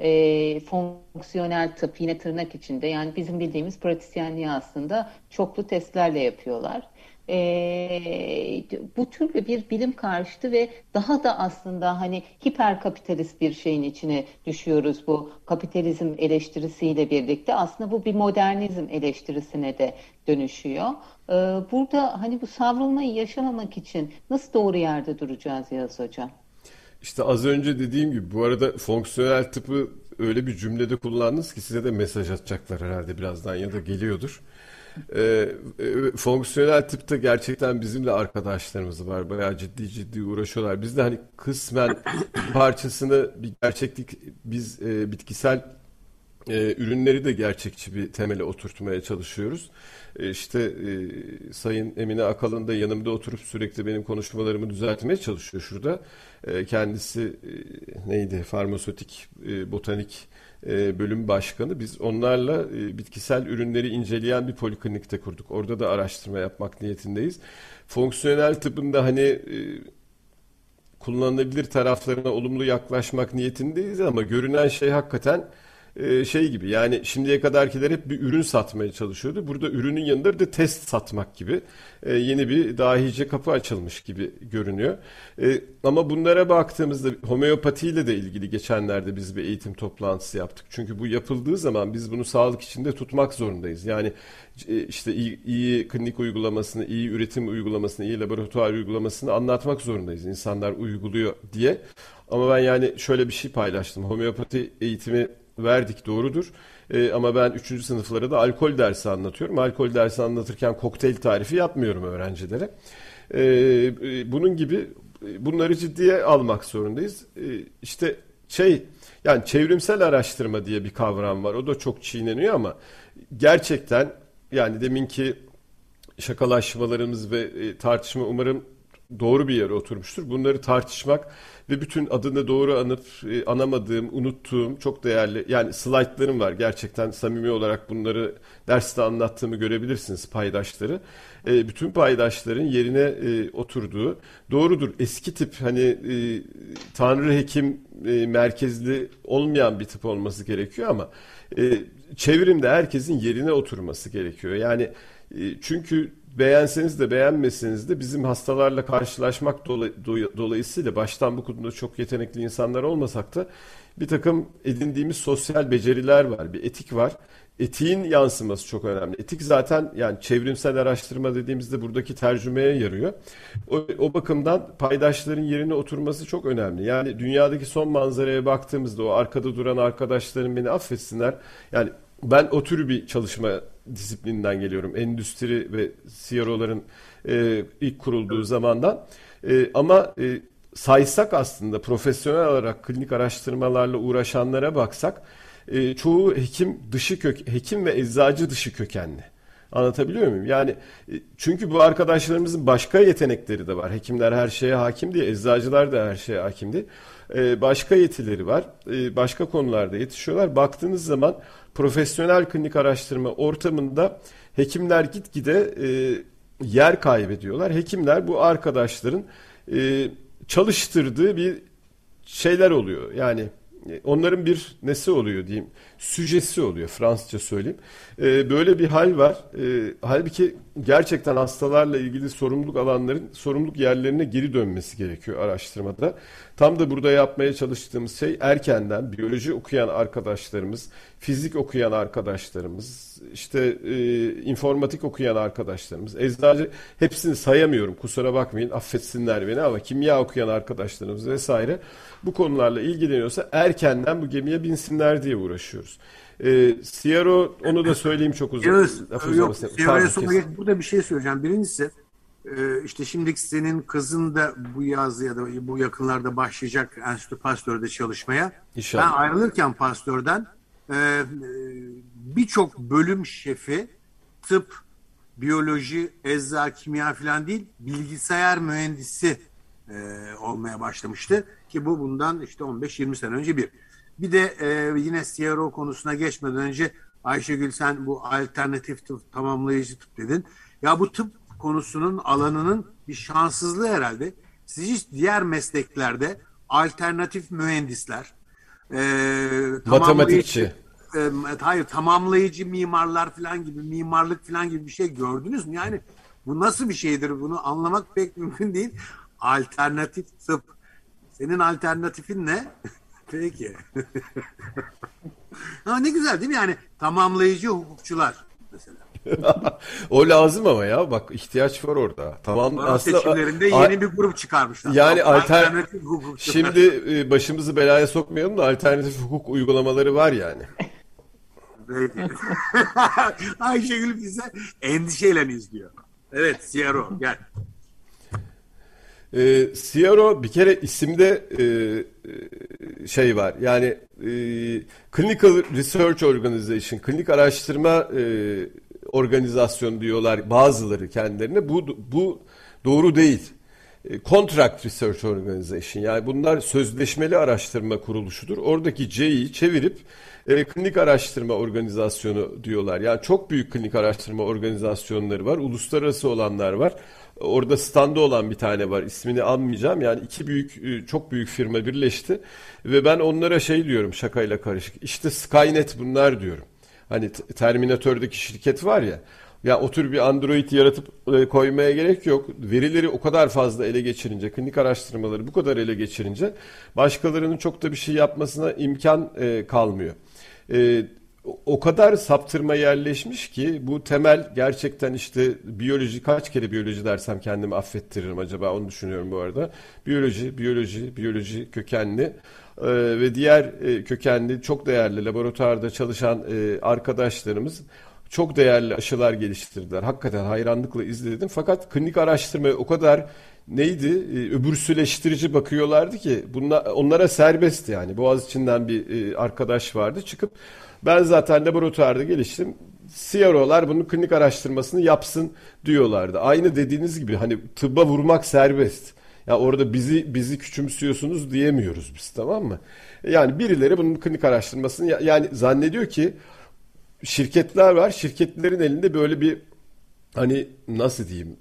e, fonksiyonel tıp yine tırnak içinde yani bizim bildiğimiz pratisyenliği aslında çoklu testlerle yapıyorlar e, bu türlü bir bilim karşıtı ve daha da aslında hani hiper kapitalist bir şeyin içine düşüyoruz bu kapitalizm eleştirisiyle birlikte aslında bu bir modernizm eleştirisine de dönüşüyor. E, burada hani bu savrulmayı yaşamamak için nasıl doğru yerde duracağız Yağız Hocam? İşte az önce dediğim gibi bu arada fonksiyonel tıpı öyle bir cümlede kullandınız ki size de mesaj atacaklar herhalde birazdan ya da geliyordur. Ee, e, fonksiyonel tıpta gerçekten bizim de arkadaşlarımız var. Bayağı ciddi ciddi uğraşıyorlar. Biz de hani kısmen parçasını bir gerçeklik biz e, bitkisel e, ürünleri de gerçekçi bir temele oturtmaya çalışıyoruz. E, işte e, Sayın Emine Akalın da yanımda oturup sürekli benim konuşmalarımı düzeltmeye çalışıyor şurada. E, kendisi e, neydi? Farmasötik, e, botanik e, bölüm başkanı. Biz onlarla e, bitkisel ürünleri inceleyen bir poliklinikte kurduk. Orada da araştırma yapmak niyetindeyiz. Fonksiyonel tıbbında hani e, kullanılabilir taraflarına olumlu yaklaşmak niyetindeyiz ama görünen şey hakikaten e, şey gibi yani şimdiye kadarkiler hep bir ürün satmaya çalışıyordu. Burada ürünün yanında da test satmak gibi e, yeni bir dahice kapı açılmış gibi görünüyor. E, ama bunlara baktığımızda homeopatiyle de ilgili geçenlerde biz bir eğitim toplantısı yaptık. Çünkü bu yapıldığı zaman biz bunu sağlık içinde tutmak zorundayız. Yani işte iyi, iyi klinik uygulamasını, iyi üretim uygulamasını, iyi laboratuvar uygulamasını anlatmak zorundayız. İnsanlar uyguluyor diye. Ama ben yani şöyle bir şey paylaştım. Homeopati eğitimi verdik doğrudur. E, ama ben 3. sınıflara da alkol dersi anlatıyorum. Alkol dersi anlatırken kokteyl tarifi yapmıyorum öğrencilere. E, e, bunun gibi bunları ciddiye almak zorundayız. E, işte şey yani çevrimsel araştırma diye bir kavram var. O da çok çiğneniyor ama gerçekten yani deminki şakalaşmalarımız ve e, tartışma umarım doğru bir yere oturmuştur. Bunları tartışmak ve bütün adını doğru anıp e, anamadığım, unuttuğum çok değerli yani slaytlarım var. Gerçekten samimi olarak bunları derste anlattığımı görebilirsiniz paydaşları. E, bütün paydaşların yerine e, oturduğu doğrudur. Eski tip hani e, Tanrı Hekim e, merkezli olmayan bir tip olması gerekiyor ama e, çevrimde herkesin yerine oturması gerekiyor. Yani e, çünkü beğenseniz de beğenmeseniz de bizim hastalarla karşılaşmak dolay, dolayısıyla baştan bu konuda çok yetenekli insanlar olmasak da bir takım edindiğimiz sosyal beceriler var, bir etik var. Etiğin yansıması çok önemli. Etik zaten yani çevrimsel araştırma dediğimizde buradaki tercümeye yarıyor. O, o bakımdan paydaşların yerine oturması çok önemli. Yani dünyadaki son manzaraya baktığımızda o arkada duran arkadaşlarım beni affetsinler. Yani ben o tür bir çalışma disiplininden geliyorum. Endüstri ve CRO'ların e, ilk kurulduğu zamandan. E, ama e, saysak aslında profesyonel olarak klinik araştırmalarla uğraşanlara baksak e, çoğu hekim dışı kök hekim ve eczacı dışı kökenli. Anlatabiliyor muyum? Yani e, çünkü bu arkadaşlarımızın başka yetenekleri de var. Hekimler her şeye hakim değil, eczacılar da her şeye hakim değil. Ee, başka yetileri var. Başka konularda yetişiyorlar. Baktığınız zaman profesyonel klinik araştırma ortamında hekimler gitgide e, yer kaybediyorlar. Hekimler bu arkadaşların e, çalıştırdığı bir şeyler oluyor. Yani onların bir nesi oluyor diyeyim, süjesi oluyor Fransızca söyleyeyim. E, böyle bir hal var. E, halbuki gerçekten hastalarla ilgili sorumluluk alanların sorumluluk yerlerine geri dönmesi gerekiyor araştırmada. Tam da burada yapmaya çalıştığımız şey erkenden biyoloji okuyan arkadaşlarımız, fizik okuyan arkadaşlarımız, işte e, informatik okuyan arkadaşlarımız, eczacı hepsini sayamıyorum kusura bakmayın affetsinler beni ama kimya okuyan arkadaşlarımız vesaire bu konularla ilgileniyorsa erkenden bu gemiye binsinler diye uğraşıyoruz. E, Sierra onu da söyleyeyim çok uzun. Evet, yok, Sierra'ya sonra burada bir şey söyleyeceğim. Birincisi e, işte şimdiki senin kızın da bu yaz ya da bu yakınlarda başlayacak Enstitü Pasteur'de çalışmaya. İnşallah. Ben ayrılırken Pasteur'den e, e, birçok bölüm şefi tıp, biyoloji, ecza, kimya falan değil bilgisayar mühendisi olmaya başlamıştı. Ki bu bundan işte 15-20 sene önce bir. Bir de e, yine CRO konusuna geçmeden önce Ayşegül sen bu alternatif tıp, tamamlayıcı tıp dedin. Ya bu tıp konusunun alanının bir şanssızlığı herhalde. Siz hiç diğer mesleklerde alternatif mühendisler, e, matematikçi, e, hayır tamamlayıcı mimarlar falan gibi mimarlık falan gibi bir şey gördünüz mü? Yani bu nasıl bir şeydir bunu anlamak pek mümkün değil. Alternatif tıp. Senin alternatifin ne? Peki. Ama ne güzel değil mi? Yani tamamlayıcı hukukçular mesela. O lazım ama ya bak ihtiyaç var orada. Tamam Bana aslında seçimlerinde yeni bir grup çıkarmışlar. Yani alternatif Şimdi e, başımızı belaya sokmayalım da alternatif hukuk uygulamaları var yani. Ayşegül bize endişeyle izliyor. Evet Sierra gel. E, Sierra bir kere isimde e, e, şey var. Yani e, Clinical Research Organization, klinik araştırma e, organizasyon diyorlar bazıları kendilerine. Bu bu doğru değil. E, Contract Research Organization yani bunlar sözleşmeli araştırma kuruluşudur. Oradaki C'yi çevirip e, klinik araştırma organizasyonu diyorlar. Yani çok büyük klinik araştırma organizasyonları var. Uluslararası olanlar var. Orada standa olan bir tane var. İsmini almayacağım. Yani iki büyük e, çok büyük firma birleşti ve ben onlara şey diyorum şakayla karışık. İşte Skynet bunlar diyorum. Hani Terminator'daki şirket var ya. Ya o tür bir Android yaratıp e, koymaya gerek yok. Verileri o kadar fazla ele geçirince, klinik araştırmaları bu kadar ele geçirince başkalarının çok da bir şey yapmasına imkan e, kalmıyor. E, o kadar saptırma yerleşmiş ki bu temel gerçekten işte biyoloji kaç kere biyoloji dersem kendimi affettiririm acaba onu düşünüyorum bu arada. Biyoloji, biyoloji, biyoloji kökenli e, ve diğer e, kökenli çok değerli laboratuvarda çalışan e, arkadaşlarımız çok değerli aşılar geliştirdiler. Hakikaten hayranlıkla izledim. Fakat klinik araştırmaya o kadar neydi e, öbürsüleştirici bakıyorlardı ki bunlar, onlara serbest yani. Boğaz içinden bir e, arkadaş vardı çıkıp ben zaten laboratuvarda geliştim. CRO'lar bunun klinik araştırmasını yapsın diyorlardı. Aynı dediğiniz gibi hani tıbba vurmak serbest. Ya orada bizi bizi küçümsüyorsunuz diyemiyoruz biz tamam mı? Yani birileri bunun klinik araştırmasını yani zannediyor ki şirketler var. Şirketlerin elinde böyle bir hani nasıl diyeyim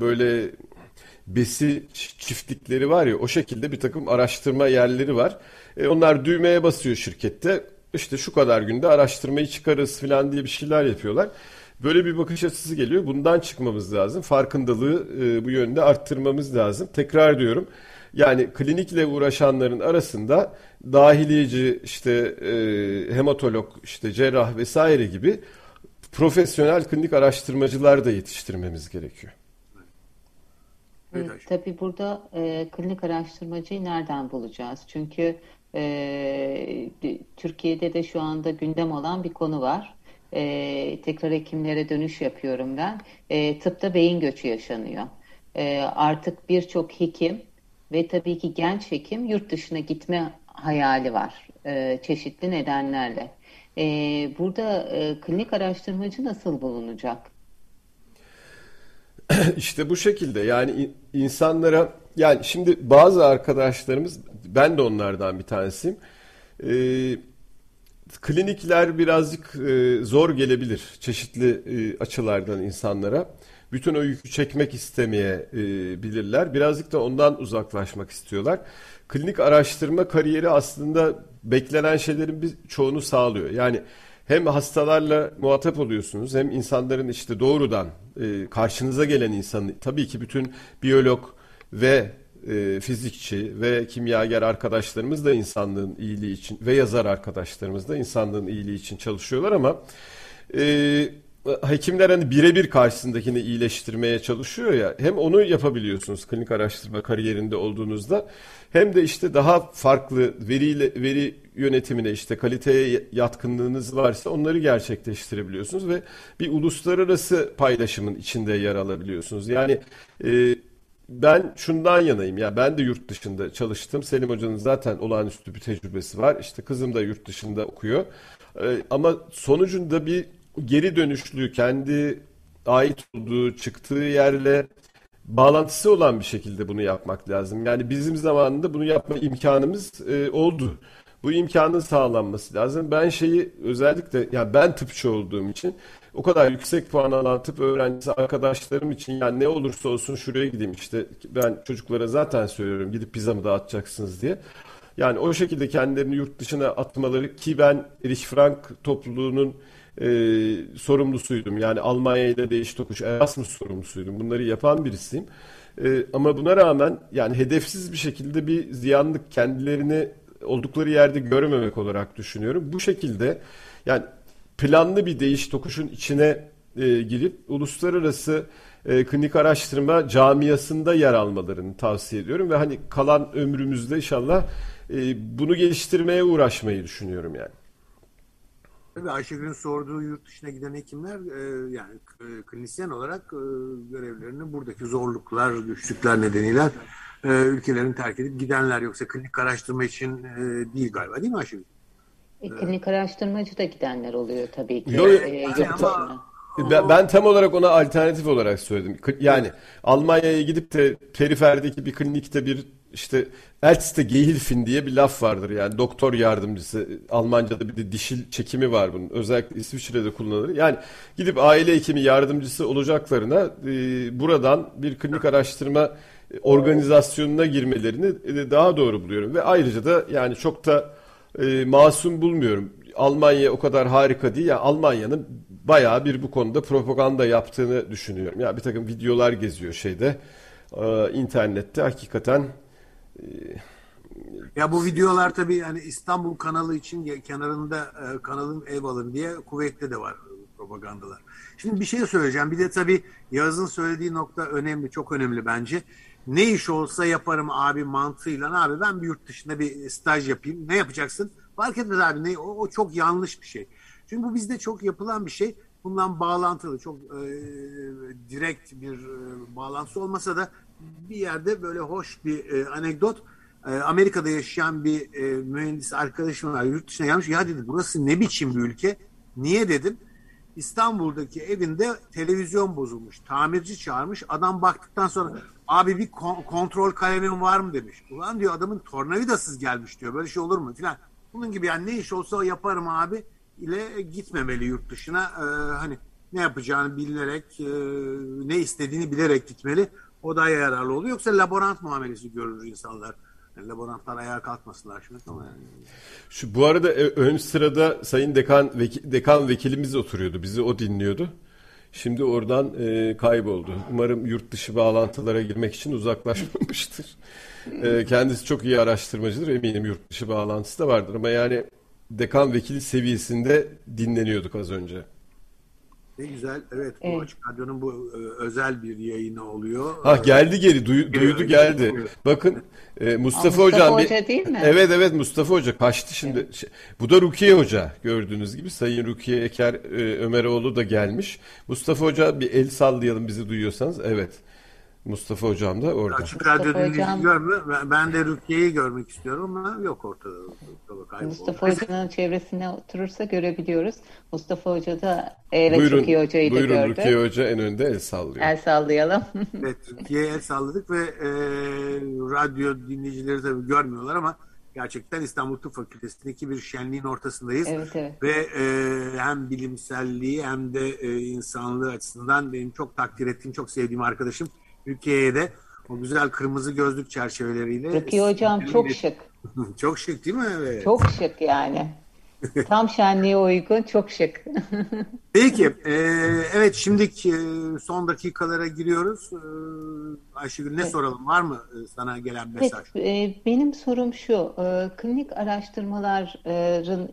böyle besi çiftlikleri var ya o şekilde bir takım araştırma yerleri var. E, onlar düğmeye basıyor şirkette işte şu kadar günde araştırmayı çıkarız falan diye bir şeyler yapıyorlar. Böyle bir bakış açısı geliyor. Bundan çıkmamız lazım. Farkındalığı e, bu yönde arttırmamız lazım. Tekrar diyorum. Yani klinikle uğraşanların arasında dahiliyeci, işte e, hematolog, işte cerrah vesaire gibi profesyonel klinik araştırmacılar da yetiştirmemiz gerekiyor. Evet, tabii burada e, klinik araştırmacıyı nereden bulacağız? Çünkü e, Türkiye'de de şu anda gündem olan bir konu var. E, tekrar hekimlere dönüş yapıyorum ben. E, tıpta beyin göçü yaşanıyor. E, artık birçok hekim ve tabii ki genç hekim yurt dışına gitme hayali var e, çeşitli nedenlerle. E, burada e, klinik araştırmacı nasıl bulunacak? İşte bu şekilde yani insanlara yani şimdi bazı arkadaşlarımız ben de onlardan bir tanesiyim. Ee, klinikler birazcık e, zor gelebilir çeşitli e, açılardan insanlara. Bütün o yükü çekmek istemeyebilirler. Birazcık da ondan uzaklaşmak istiyorlar. Klinik araştırma kariyeri aslında beklenen şeylerin bir çoğunu sağlıyor. Yani hem hastalarla muhatap oluyorsunuz hem insanların işte doğrudan e, karşınıza gelen insanı tabii ki bütün biyolog ve e, fizikçi ve kimyager arkadaşlarımız da insanlığın iyiliği için ve yazar arkadaşlarımız da insanlığın iyiliği için çalışıyorlar ama e, hekimler hani birebir karşısındakini iyileştirmeye çalışıyor ya hem onu yapabiliyorsunuz klinik araştırma kariyerinde olduğunuzda hem de işte daha farklı veriyle veri yönetimine işte kaliteye yatkınlığınız varsa onları gerçekleştirebiliyorsunuz ve bir uluslararası paylaşımın içinde yer alabiliyorsunuz. Yani e, ben şundan yanayım ya ben de yurt dışında çalıştım. Selim Hoca'nın zaten olağanüstü bir tecrübesi var. İşte kızım da yurt dışında okuyor. E, ama sonucunda bir geri dönüşlü kendi ait olduğu çıktığı yerle bağlantısı olan bir şekilde bunu yapmak lazım. Yani bizim zamanında bunu yapma imkanımız e, oldu. Bu imkanın sağlanması lazım. Ben şeyi özellikle yani ben tıpçı olduğum için o kadar yüksek puan alan tıp öğrencisi arkadaşlarım için yani ne olursa olsun şuraya gideyim işte ben çocuklara zaten söylüyorum gidip pizza mı dağıtacaksınız diye. Yani o şekilde kendilerini yurt dışına atmaları ki ben Erich Frank topluluğunun e, sorumlusuydum. Yani Almanya ile değiş tokuş Erasmus sorumlusuydum. Bunları yapan birisiyim. E, ama buna rağmen yani hedefsiz bir şekilde bir ziyanlık kendilerini oldukları yerde görmemek olarak düşünüyorum. Bu şekilde yani planlı bir değiş tokuşun içine e, girip uluslararası e, klinik araştırma camiasında yer almalarını tavsiye ediyorum ve hani kalan ömrümüzde inşallah e, bunu geliştirmeye uğraşmayı düşünüyorum yani. Tabii Ayşegül'ün sorduğu yurt dışına giden hekimler e, yani e, klinisyen olarak e, görevlerini buradaki zorluklar, güçlükler nedeniyle e, ülkelerini terk edip gidenler yoksa klinik araştırma için e, değil galiba değil mi Ayşegül? E, klinik araştırmacı da gidenler oluyor tabii ki. Yo, e, yurt dışına. Ben, ben tam olarak ona alternatif olarak söyledim. Yani Almanya'ya gidip de periferdeki bir klinikte bir işte Ärzte Gehilfin diye bir laf vardır yani doktor yardımcısı Almanca'da bir de dişil çekimi var bunun özellikle İsviçre'de kullanılır. Yani gidip aile hekimi yardımcısı olacaklarına e, buradan bir klinik araştırma organizasyonuna girmelerini e, daha doğru buluyorum ve ayrıca da yani çok da e, masum bulmuyorum. Almanya o kadar harika değil. Yani Almanya'nın bayağı bir bu konuda propaganda yaptığını düşünüyorum. Ya yani bir takım videolar geziyor şeyde e, internette hakikaten e, ya bu videolar tabii yani İstanbul kanalı için kenarında e, kanalın ev alın diye kuvvetli de var propagandalar. Şimdi bir şey söyleyeceğim. Bir de tabii Yağız'ın söylediği nokta önemli, çok önemli bence. Ne iş olsa yaparım abi mantığıyla abi ben bir yurt dışında bir staj yapayım. Ne yapacaksın? Fark etmez abi. Ne, o, o çok yanlış bir şey. Çünkü bu bizde çok yapılan bir şey. Bundan bağlantılı, çok e, direkt bir e, bağlantısı olmasa da bir yerde böyle hoş bir e, anekdot. E, Amerika'da yaşayan bir e, mühendis arkadaşım var. Yurt dışına gelmiş. Ya dedi burası ne biçim bir ülke? Niye dedim. İstanbul'daki evinde televizyon bozulmuş. Tamirci çağırmış. Adam baktıktan sonra abi bir kon- kontrol kalemin var mı demiş. Ulan diyor adamın tornavidasız gelmiş diyor. Böyle şey olur mu filan. Bunun gibi yani ne iş olsa yaparım abi ile gitmemeli yurt dışına. Ee, hani ne yapacağını bilerek, e, ne istediğini bilerek gitmeli. O da yararlı oluyor. Yoksa laborant muamelesi görür insanlar. Yani laborantlar ayağa kalkmasınlar şimdi ama yani. Şu bu arada e, ön sırada Sayın Dekan veki, Dekan vekilimiz oturuyordu. Bizi o dinliyordu. Şimdi oradan e, kayboldu. Umarım yurt dışı bağlantılara girmek için uzaklaşmamıştır. e, kendisi çok iyi araştırmacıdır. Eminim yurt dışı bağlantısı da vardır ama yani dekan vekili seviyesinde dinleniyorduk az önce. Ne güzel. Evet, bu evet. Açık Radyo'nun bu e, özel bir yayını oluyor. Ha geldi geri, duy, duydu geldi. Bakın e, Mustafa, Aa, Mustafa Hocam Hoca değil mi? Evet evet Mustafa Hoca kaçtı şimdi. Evet. Şey, bu da Rukiye Hoca gördüğünüz gibi. Sayın Rukiye Eker e, Ömeroğlu da gelmiş. Mustafa Hoca bir el sallayalım bizi duyuyorsanız. Evet. Mustafa Hocam da orada. Açık Radyo dinleyici görme. Ben de Rukiye'yi görmek istiyorum ama yok ortada. ortada Mustafa Hoca'nın çevresine oturursa görebiliyoruz. Mustafa Hoca da evet buyurun, Rukiye Hoca'yı da buyurun, gördü. Rukiye Hoca en önde el sallıyor. El sallayalım. evet Rukiye'ye el salladık ve e, radyo dinleyicileri tabii görmüyorlar ama gerçekten İstanbul Tıp Fakültesi'ndeki bir şenliğin ortasındayız. Evet, evet. Ve e, hem bilimselliği hem de e, insanlığı açısından benim çok takdir ettiğim, çok sevdiğim arkadaşım Ülkeye de o güzel kırmızı gözlük çerçeveleriyle. Rukiye Hocam çok şık. çok şık değil mi? Evet. Çok şık yani. Tam şenliğe uygun, çok şık. Peki, e, evet şimdi e, son dakikalara giriyoruz. E, Ayşegül ne evet. soralım? Var mı e, sana gelen mesaj? Evet, e, benim sorum şu, e, klinik araştırmaların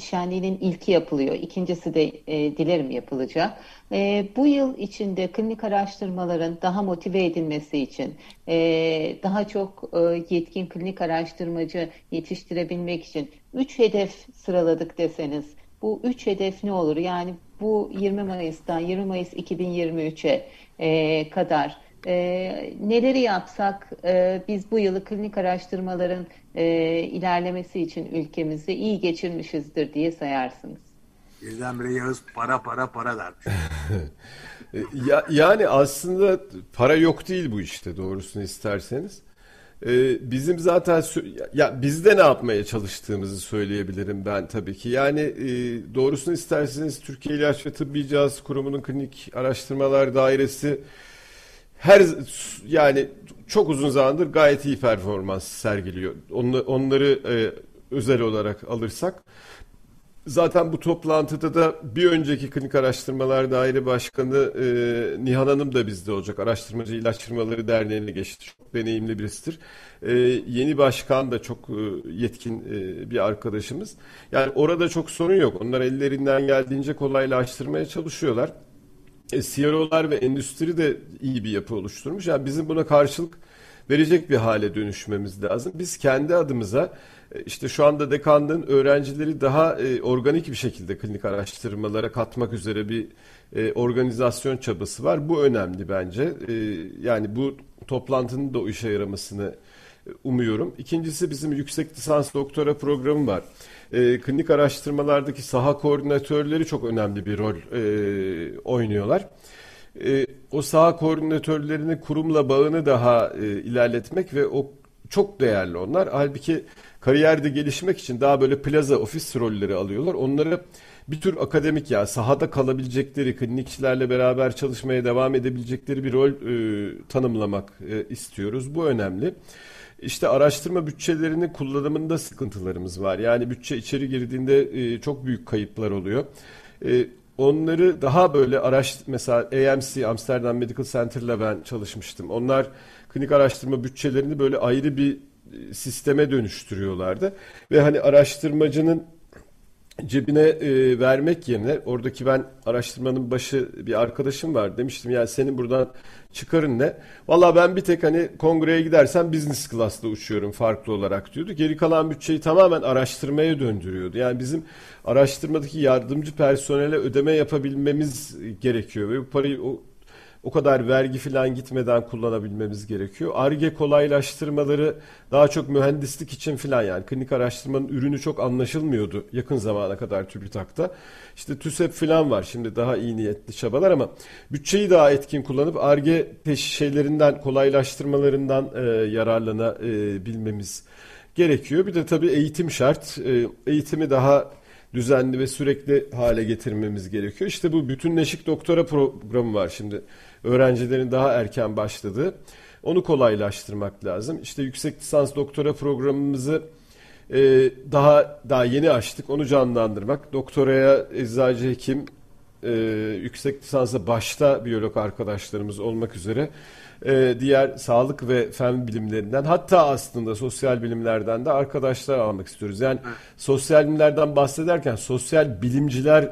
şenliğinin ilki yapılıyor, ikincisi de e, dilerim yapılacak. E, bu yıl içinde klinik araştırmaların daha motive edilmesi için, e, daha çok e, yetkin klinik araştırmacı yetiştirebilmek için üç hedef sıraladık deseniz, bu üç hedef ne olur? Yani bu 20 Mayıs'tan 20 Mayıs 2023'e e, kadar e, neleri yapsak e, biz bu yılı klinik araştırmaların e, ilerlemesi için ülkemizde iyi geçirmişizdir diye sayarsınız. Birdenbire Yağız para para para dermiş. ya, yani aslında para yok değil bu işte doğrusunu isterseniz. Ee, bizim zaten ya bizde ne yapmaya çalıştığımızı söyleyebilirim ben tabii ki. Yani e, doğrusunu isterseniz Türkiye İlaç ve Tıbbi Cihaz Kurumu'nun klinik araştırmalar dairesi her yani çok uzun zamandır gayet iyi performans sergiliyor. Onları, onları e, özel olarak alırsak Zaten bu toplantıda da bir önceki klinik araştırmalar daire başkanı e, Nihan Hanım da bizde olacak. Araştırmacı İlaç Firmaları Derneği'ne geçti. Çok deneyimli birisidir. E, yeni başkan da çok e, yetkin e, bir arkadaşımız. Yani orada çok sorun yok. Onlar ellerinden geldiğince kolaylaştırmaya çalışıyorlar. E, CRO'lar ve endüstri de iyi bir yapı oluşturmuş. Yani bizim buna karşılık verecek bir hale dönüşmemiz lazım. Biz kendi adımıza işte şu anda dekanlığın öğrencileri daha e, organik bir şekilde klinik araştırmalara katmak üzere bir e, organizasyon çabası var. Bu önemli bence. E, yani bu toplantının da o işe yaramasını e, umuyorum. İkincisi bizim yüksek lisans doktora programı var. E, klinik araştırmalardaki saha koordinatörleri çok önemli bir rol e, oynuyorlar. E, o saha koordinatörlerinin kurumla bağını daha e, ilerletmek ve o çok değerli onlar. Halbuki kariyerde gelişmek için daha böyle plaza ofis rolleri alıyorlar. Onları bir tür akademik ya sahada kalabilecekleri, klinikçilerle beraber çalışmaya devam edebilecekleri bir rol e, tanımlamak e, istiyoruz. Bu önemli. İşte araştırma bütçelerinin kullanımında sıkıntılarımız var. Yani bütçe içeri girdiğinde e, çok büyük kayıplar oluyor. E, onları daha böyle araş mesela AMC Amsterdam Medical Center'la ben çalışmıştım. Onlar klinik araştırma bütçelerini böyle ayrı bir sisteme dönüştürüyorlardı. Ve hani araştırmacının cebine e, vermek yerine oradaki ben araştırmanın başı bir arkadaşım var demiştim yani senin buradan çıkarın ne? Valla ben bir tek hani kongreye gidersem business class'ta uçuyorum farklı olarak diyordu. Geri kalan bütçeyi tamamen araştırmaya döndürüyordu. Yani bizim araştırmadaki yardımcı personele ödeme yapabilmemiz gerekiyor ve bu parayı o o kadar vergi falan gitmeden kullanabilmemiz gerekiyor. ARGE kolaylaştırmaları daha çok mühendislik için falan yani klinik araştırmanın ürünü çok anlaşılmıyordu yakın zamana kadar TÜBİTAK'ta. İşte TÜSEP falan var şimdi daha iyi niyetli çabalar ama bütçeyi daha etkin kullanıp ARGE şeylerinden kolaylaştırmalarından e, yararlanabilmemiz gerekiyor. Bir de tabii eğitim şart. E, eğitimi daha düzenli ve sürekli hale getirmemiz gerekiyor. İşte bu bütünleşik doktora programı var şimdi öğrencilerin daha erken başladığı. Onu kolaylaştırmak lazım. İşte yüksek lisans doktora programımızı e, daha daha yeni açtık. Onu canlandırmak. Doktoraya eczacı hekim, e, yüksek lisansa başta biyolog arkadaşlarımız olmak üzere e, diğer sağlık ve fen bilimlerinden hatta aslında sosyal bilimlerden de arkadaşlar almak istiyoruz. Yani sosyal bilimlerden bahsederken sosyal bilimciler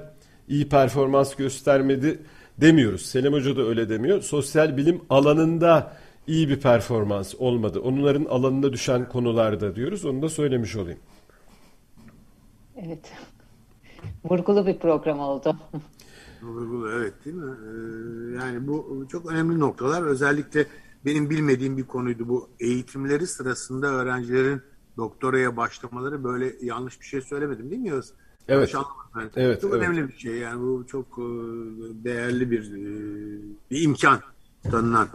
iyi performans göstermedi demiyoruz. Selim Hoca da öyle demiyor. Sosyal bilim alanında iyi bir performans olmadı. Onların alanına düşen konularda diyoruz. Onu da söylemiş olayım. Evet. Vurgulu bir program oldu. Vurgulu evet değil mi? Ee, yani bu çok önemli noktalar. Özellikle benim bilmediğim bir konuydu bu. Eğitimleri sırasında öğrencilerin doktoraya başlamaları böyle yanlış bir şey söylemedim değil mi Yağız? Evet. Evet, evet. Çok evet. önemli bir şey yani bu çok e, değerli bir, e, bir imkan tanınan.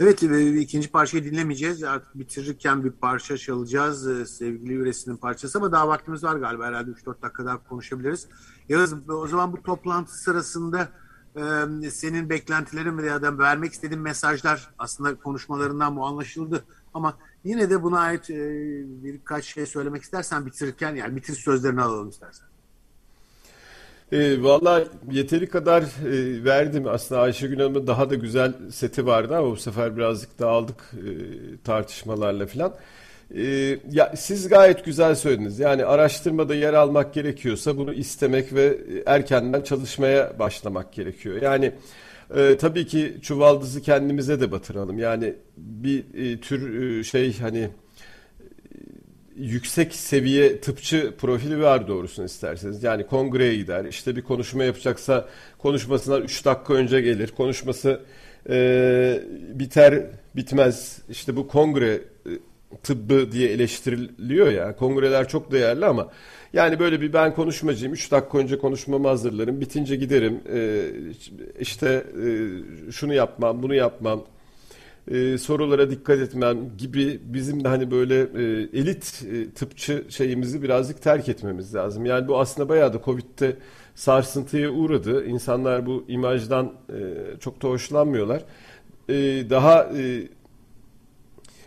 Evet ikinci parçayı dinlemeyeceğiz. Artık bitirirken bir parça çalacağız. Sevgili üresinin parçası ama daha vaktimiz var galiba. Herhalde 3-4 dakika daha konuşabiliriz. Yağız o zaman bu toplantı sırasında e, senin beklentilerin veya da vermek istediğin mesajlar aslında konuşmalarından bu anlaşıldı. Ama yine de buna ait e, birkaç şey söylemek istersen bitirirken yani bitiriş sözlerini alalım istersen. E, Valla yeteri kadar e, verdim. Aslında Ayşegül Hanım'ın daha da güzel seti vardı ama bu sefer birazcık dağıldık e, tartışmalarla falan. E, ya siz gayet güzel söylediniz. Yani araştırmada yer almak gerekiyorsa bunu istemek ve erkenden çalışmaya başlamak gerekiyor. Yani e, tabii ki çuvaldızı kendimize de batıralım. Yani bir e, tür e, şey hani yüksek seviye tıpçı profili var doğrusunu isterseniz. Yani kongreye gider, işte bir konuşma yapacaksa konuşmasından 3 dakika önce gelir. Konuşması e, biter bitmez işte bu kongre e, tıbbı diye eleştiriliyor ya. Kongreler çok değerli ama yani böyle bir ben konuşmacıyım. 3 dakika önce konuşmamı hazırlarım. Bitince giderim. E, işte e, şunu yapmam, bunu yapmam e, sorulara dikkat etmem gibi bizim de hani böyle e, elit e, tıpçı şeyimizi birazcık terk etmemiz lazım. Yani bu aslında bayağı da Covid'de sarsıntıya uğradı. İnsanlar bu imajdan çok da hoşlanmıyorlar. Daha e,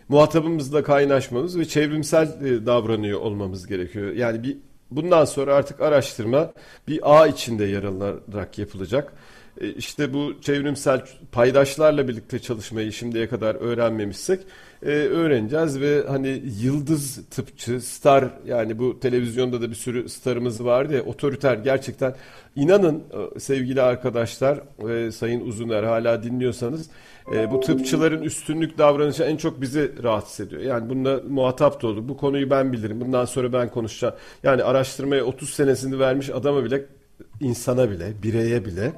muhatabımızla kaynaşmamız ve çevrimsel davranıyor olmamız gerekiyor. Yani bir bundan sonra artık araştırma bir ağ içinde yer alınarak yapılacak. E, işte bu çevrimsel paydaşlarla birlikte çalışmayı şimdiye kadar öğrenmemişsek e, öğreneceğiz ve hani yıldız tıpçı, star yani bu televizyonda da bir sürü starımız vardı ya otoriter gerçekten inanın e, sevgili arkadaşlar ve Sayın Uzuner hala dinliyorsanız bu tıpçıların üstünlük davranışı en çok bizi rahatsız ediyor. Yani bununla muhatap da olur. Bu konuyu ben bilirim. Bundan sonra ben konuşacağım. Yani araştırmaya 30 senesini vermiş adama bile insana bile, bireye bile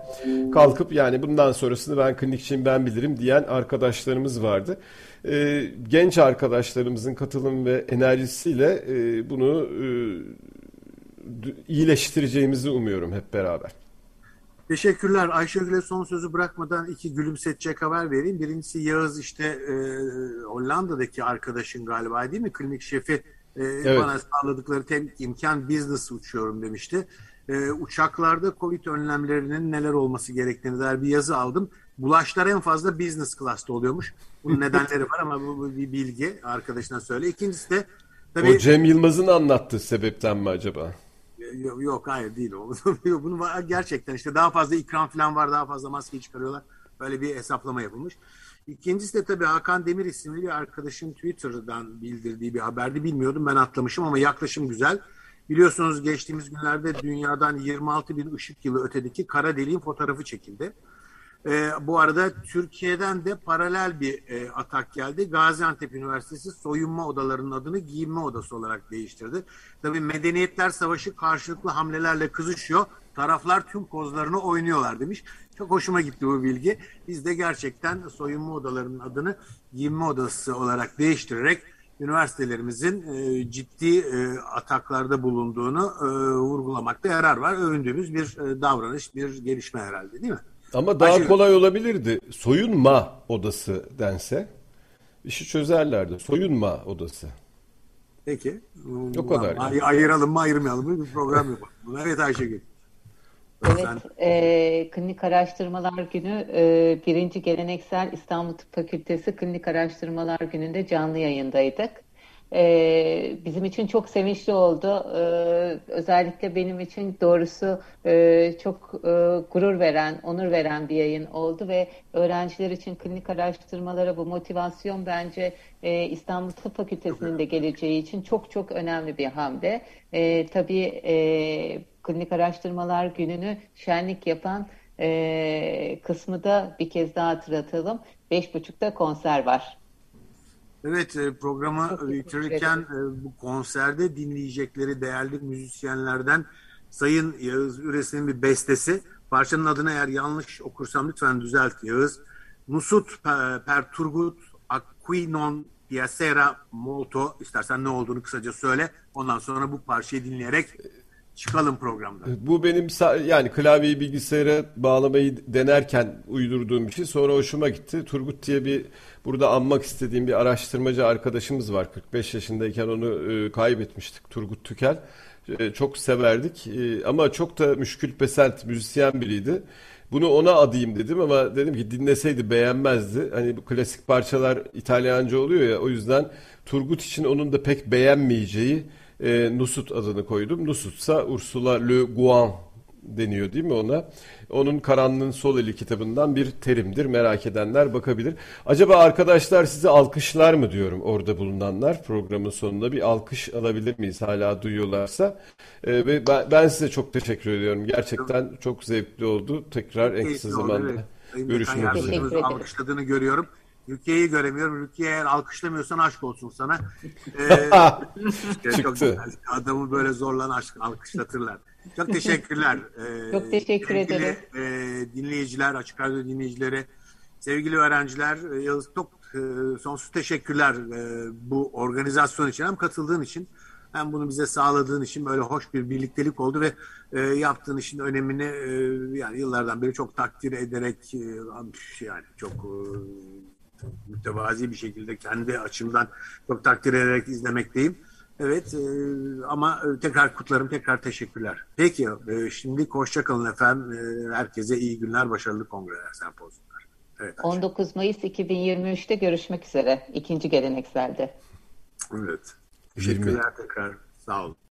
kalkıp yani bundan sonrasını ben klinikçiyim ben bilirim diyen arkadaşlarımız vardı. E, genç arkadaşlarımızın katılım ve enerjisiyle e, bunu e, iyileştireceğimizi umuyorum hep beraber. Teşekkürler. Ayşegül'e son sözü bırakmadan iki gülümsetecek haber vereyim. Birincisi Yağız işte e, Hollanda'daki arkadaşın galiba değil mi? Klinik şefi e, evet. bana sağladıkları tek imkan business uçuyorum demişti e, uçaklarda Covid önlemlerinin neler olması gerektiğine dair bir yazı aldım. Bulaşlar en fazla business class'ta oluyormuş. Bunun nedenleri var ama bu, bu bir bilgi arkadaşına söyle. İkincisi de tabii, O Cem Yılmaz'ın anlattığı sebepten mi acaba? Yok, yok hayır değil o. Bunu gerçekten işte daha fazla ikram falan var, daha fazla maske çıkarıyorlar. Böyle bir hesaplama yapılmış. İkincisi de tabii Hakan Demir isimli bir arkadaşın Twitter'dan bildirdiği bir haberdi. Bilmiyordum ben atlamışım ama yaklaşım güzel. Biliyorsunuz geçtiğimiz günlerde dünyadan 26 bin ışık yılı ötedeki kara deliğin fotoğrafı çekildi. E, bu arada Türkiye'den de paralel bir e, atak geldi. Gaziantep Üniversitesi soyunma odalarının adını giyinme odası olarak değiştirdi. Tabii Medeniyetler Savaşı karşılıklı hamlelerle kızışıyor. Taraflar tüm kozlarını oynuyorlar demiş. Çok hoşuma gitti bu bilgi. Biz de gerçekten soyunma odalarının adını giyinme odası olarak değiştirerek üniversitelerimizin e, ciddi e, ataklarda bulunduğunu e, vurgulamakta yarar var. Övündüğümüz bir e, davranış, bir gelişme herhalde değil mi? Ama daha Ayşe... kolay olabilirdi. Soyunma odası dense işi çözerlerdi. Soyunma odası. Peki. O kadar. Ay, ayıralım mı ayırmayalım mı bir program yapalım. Evet Ayşegül. Evet, e, Klinik Araştırmalar Günü e, birinci geleneksel İstanbul Tıp Fakültesi Klinik Araştırmalar Günü'nde canlı yayındaydık. E, bizim için çok sevinçli oldu. E, özellikle benim için doğrusu e, çok e, gurur veren, onur veren bir yayın oldu ve öğrenciler için klinik araştırmalara bu motivasyon bence e, İstanbul Tıp Fakültesi'nin de geleceği için çok çok önemli bir hamle. E, tabii e, klinik araştırmalar gününü şenlik yapan e, kısmı da bir kez daha hatırlatalım. Beş buçukta konser var. Evet e, programı bitirirken e, bu konserde dinleyecekleri değerli müzisyenlerden Sayın Yağız Üres'in bir bestesi. Parçanın adını eğer yanlış okursam lütfen düzelt Yağız. Nusut Perturgut Aquinon Piacera Molto. İstersen ne olduğunu kısaca söyle. Ondan sonra bu parçayı dinleyerek çıkalım programdan. Bu benim yani klavyeyi bilgisayara bağlamayı denerken uydurduğum bir şey. Sonra hoşuma gitti. Turgut diye bir burada anmak istediğim bir araştırmacı arkadaşımız var. 45 yaşındayken onu e, kaybetmiştik. Turgut Tükel. E, çok severdik e, ama çok da müşkül pesent müzisyen biriydi. Bunu ona adayım dedim ama dedim ki dinleseydi beğenmezdi. Hani bu klasik parçalar İtalyanca oluyor ya o yüzden Turgut için onun da pek beğenmeyeceği e, Nusut adını koydum. Nusutsa Ursula Le Guin deniyor değil mi ona? Onun Karanlığın Sol Eli kitabından bir terimdir. Merak edenler bakabilir. Acaba arkadaşlar size alkışlar mı diyorum orada bulunanlar programın sonunda bir alkış alabilir miyiz hala duyuyorlarsa? Ee, ve ben, ben size çok teşekkür ediyorum. Gerçekten çok zevkli oldu. Tekrar en kısa zamanda evet. görüşmek üzere. Alkışladığını görüyorum. Rukiye'yi göremiyorum. Rukiye eğer alkışlamıyorsan aşk olsun sana. Ee, çok güzel. Adamı böyle zorlan aşk alkışlatırlar. Çok teşekkürler. Ee, çok teşekkür ederim. E, dinleyiciler, Açık Radyo dinleyicileri, sevgili öğrenciler, e, Yağız çok e, sonsuz teşekkürler e, bu organizasyon için. Hem katıldığın için hem bunu bize sağladığın için böyle hoş bir birliktelik oldu ve e, yaptığın işin önemini e, yani yıllardan beri çok takdir ederek e, yani çok e, mütevazi bir şekilde kendi açımdan çok takdir ederek izlemekteyim. Evet e, ama e, tekrar kutlarım, tekrar teşekkürler. Peki e, şimdi hoşçakalın efendim. E, herkese iyi günler, başarılı kongreler, sempozyumlar. Evet, 19 Mayıs 2023'te görüşmek üzere ikinci gelenekselde. Evet. Teşekkürler tekrar. Sağ olun.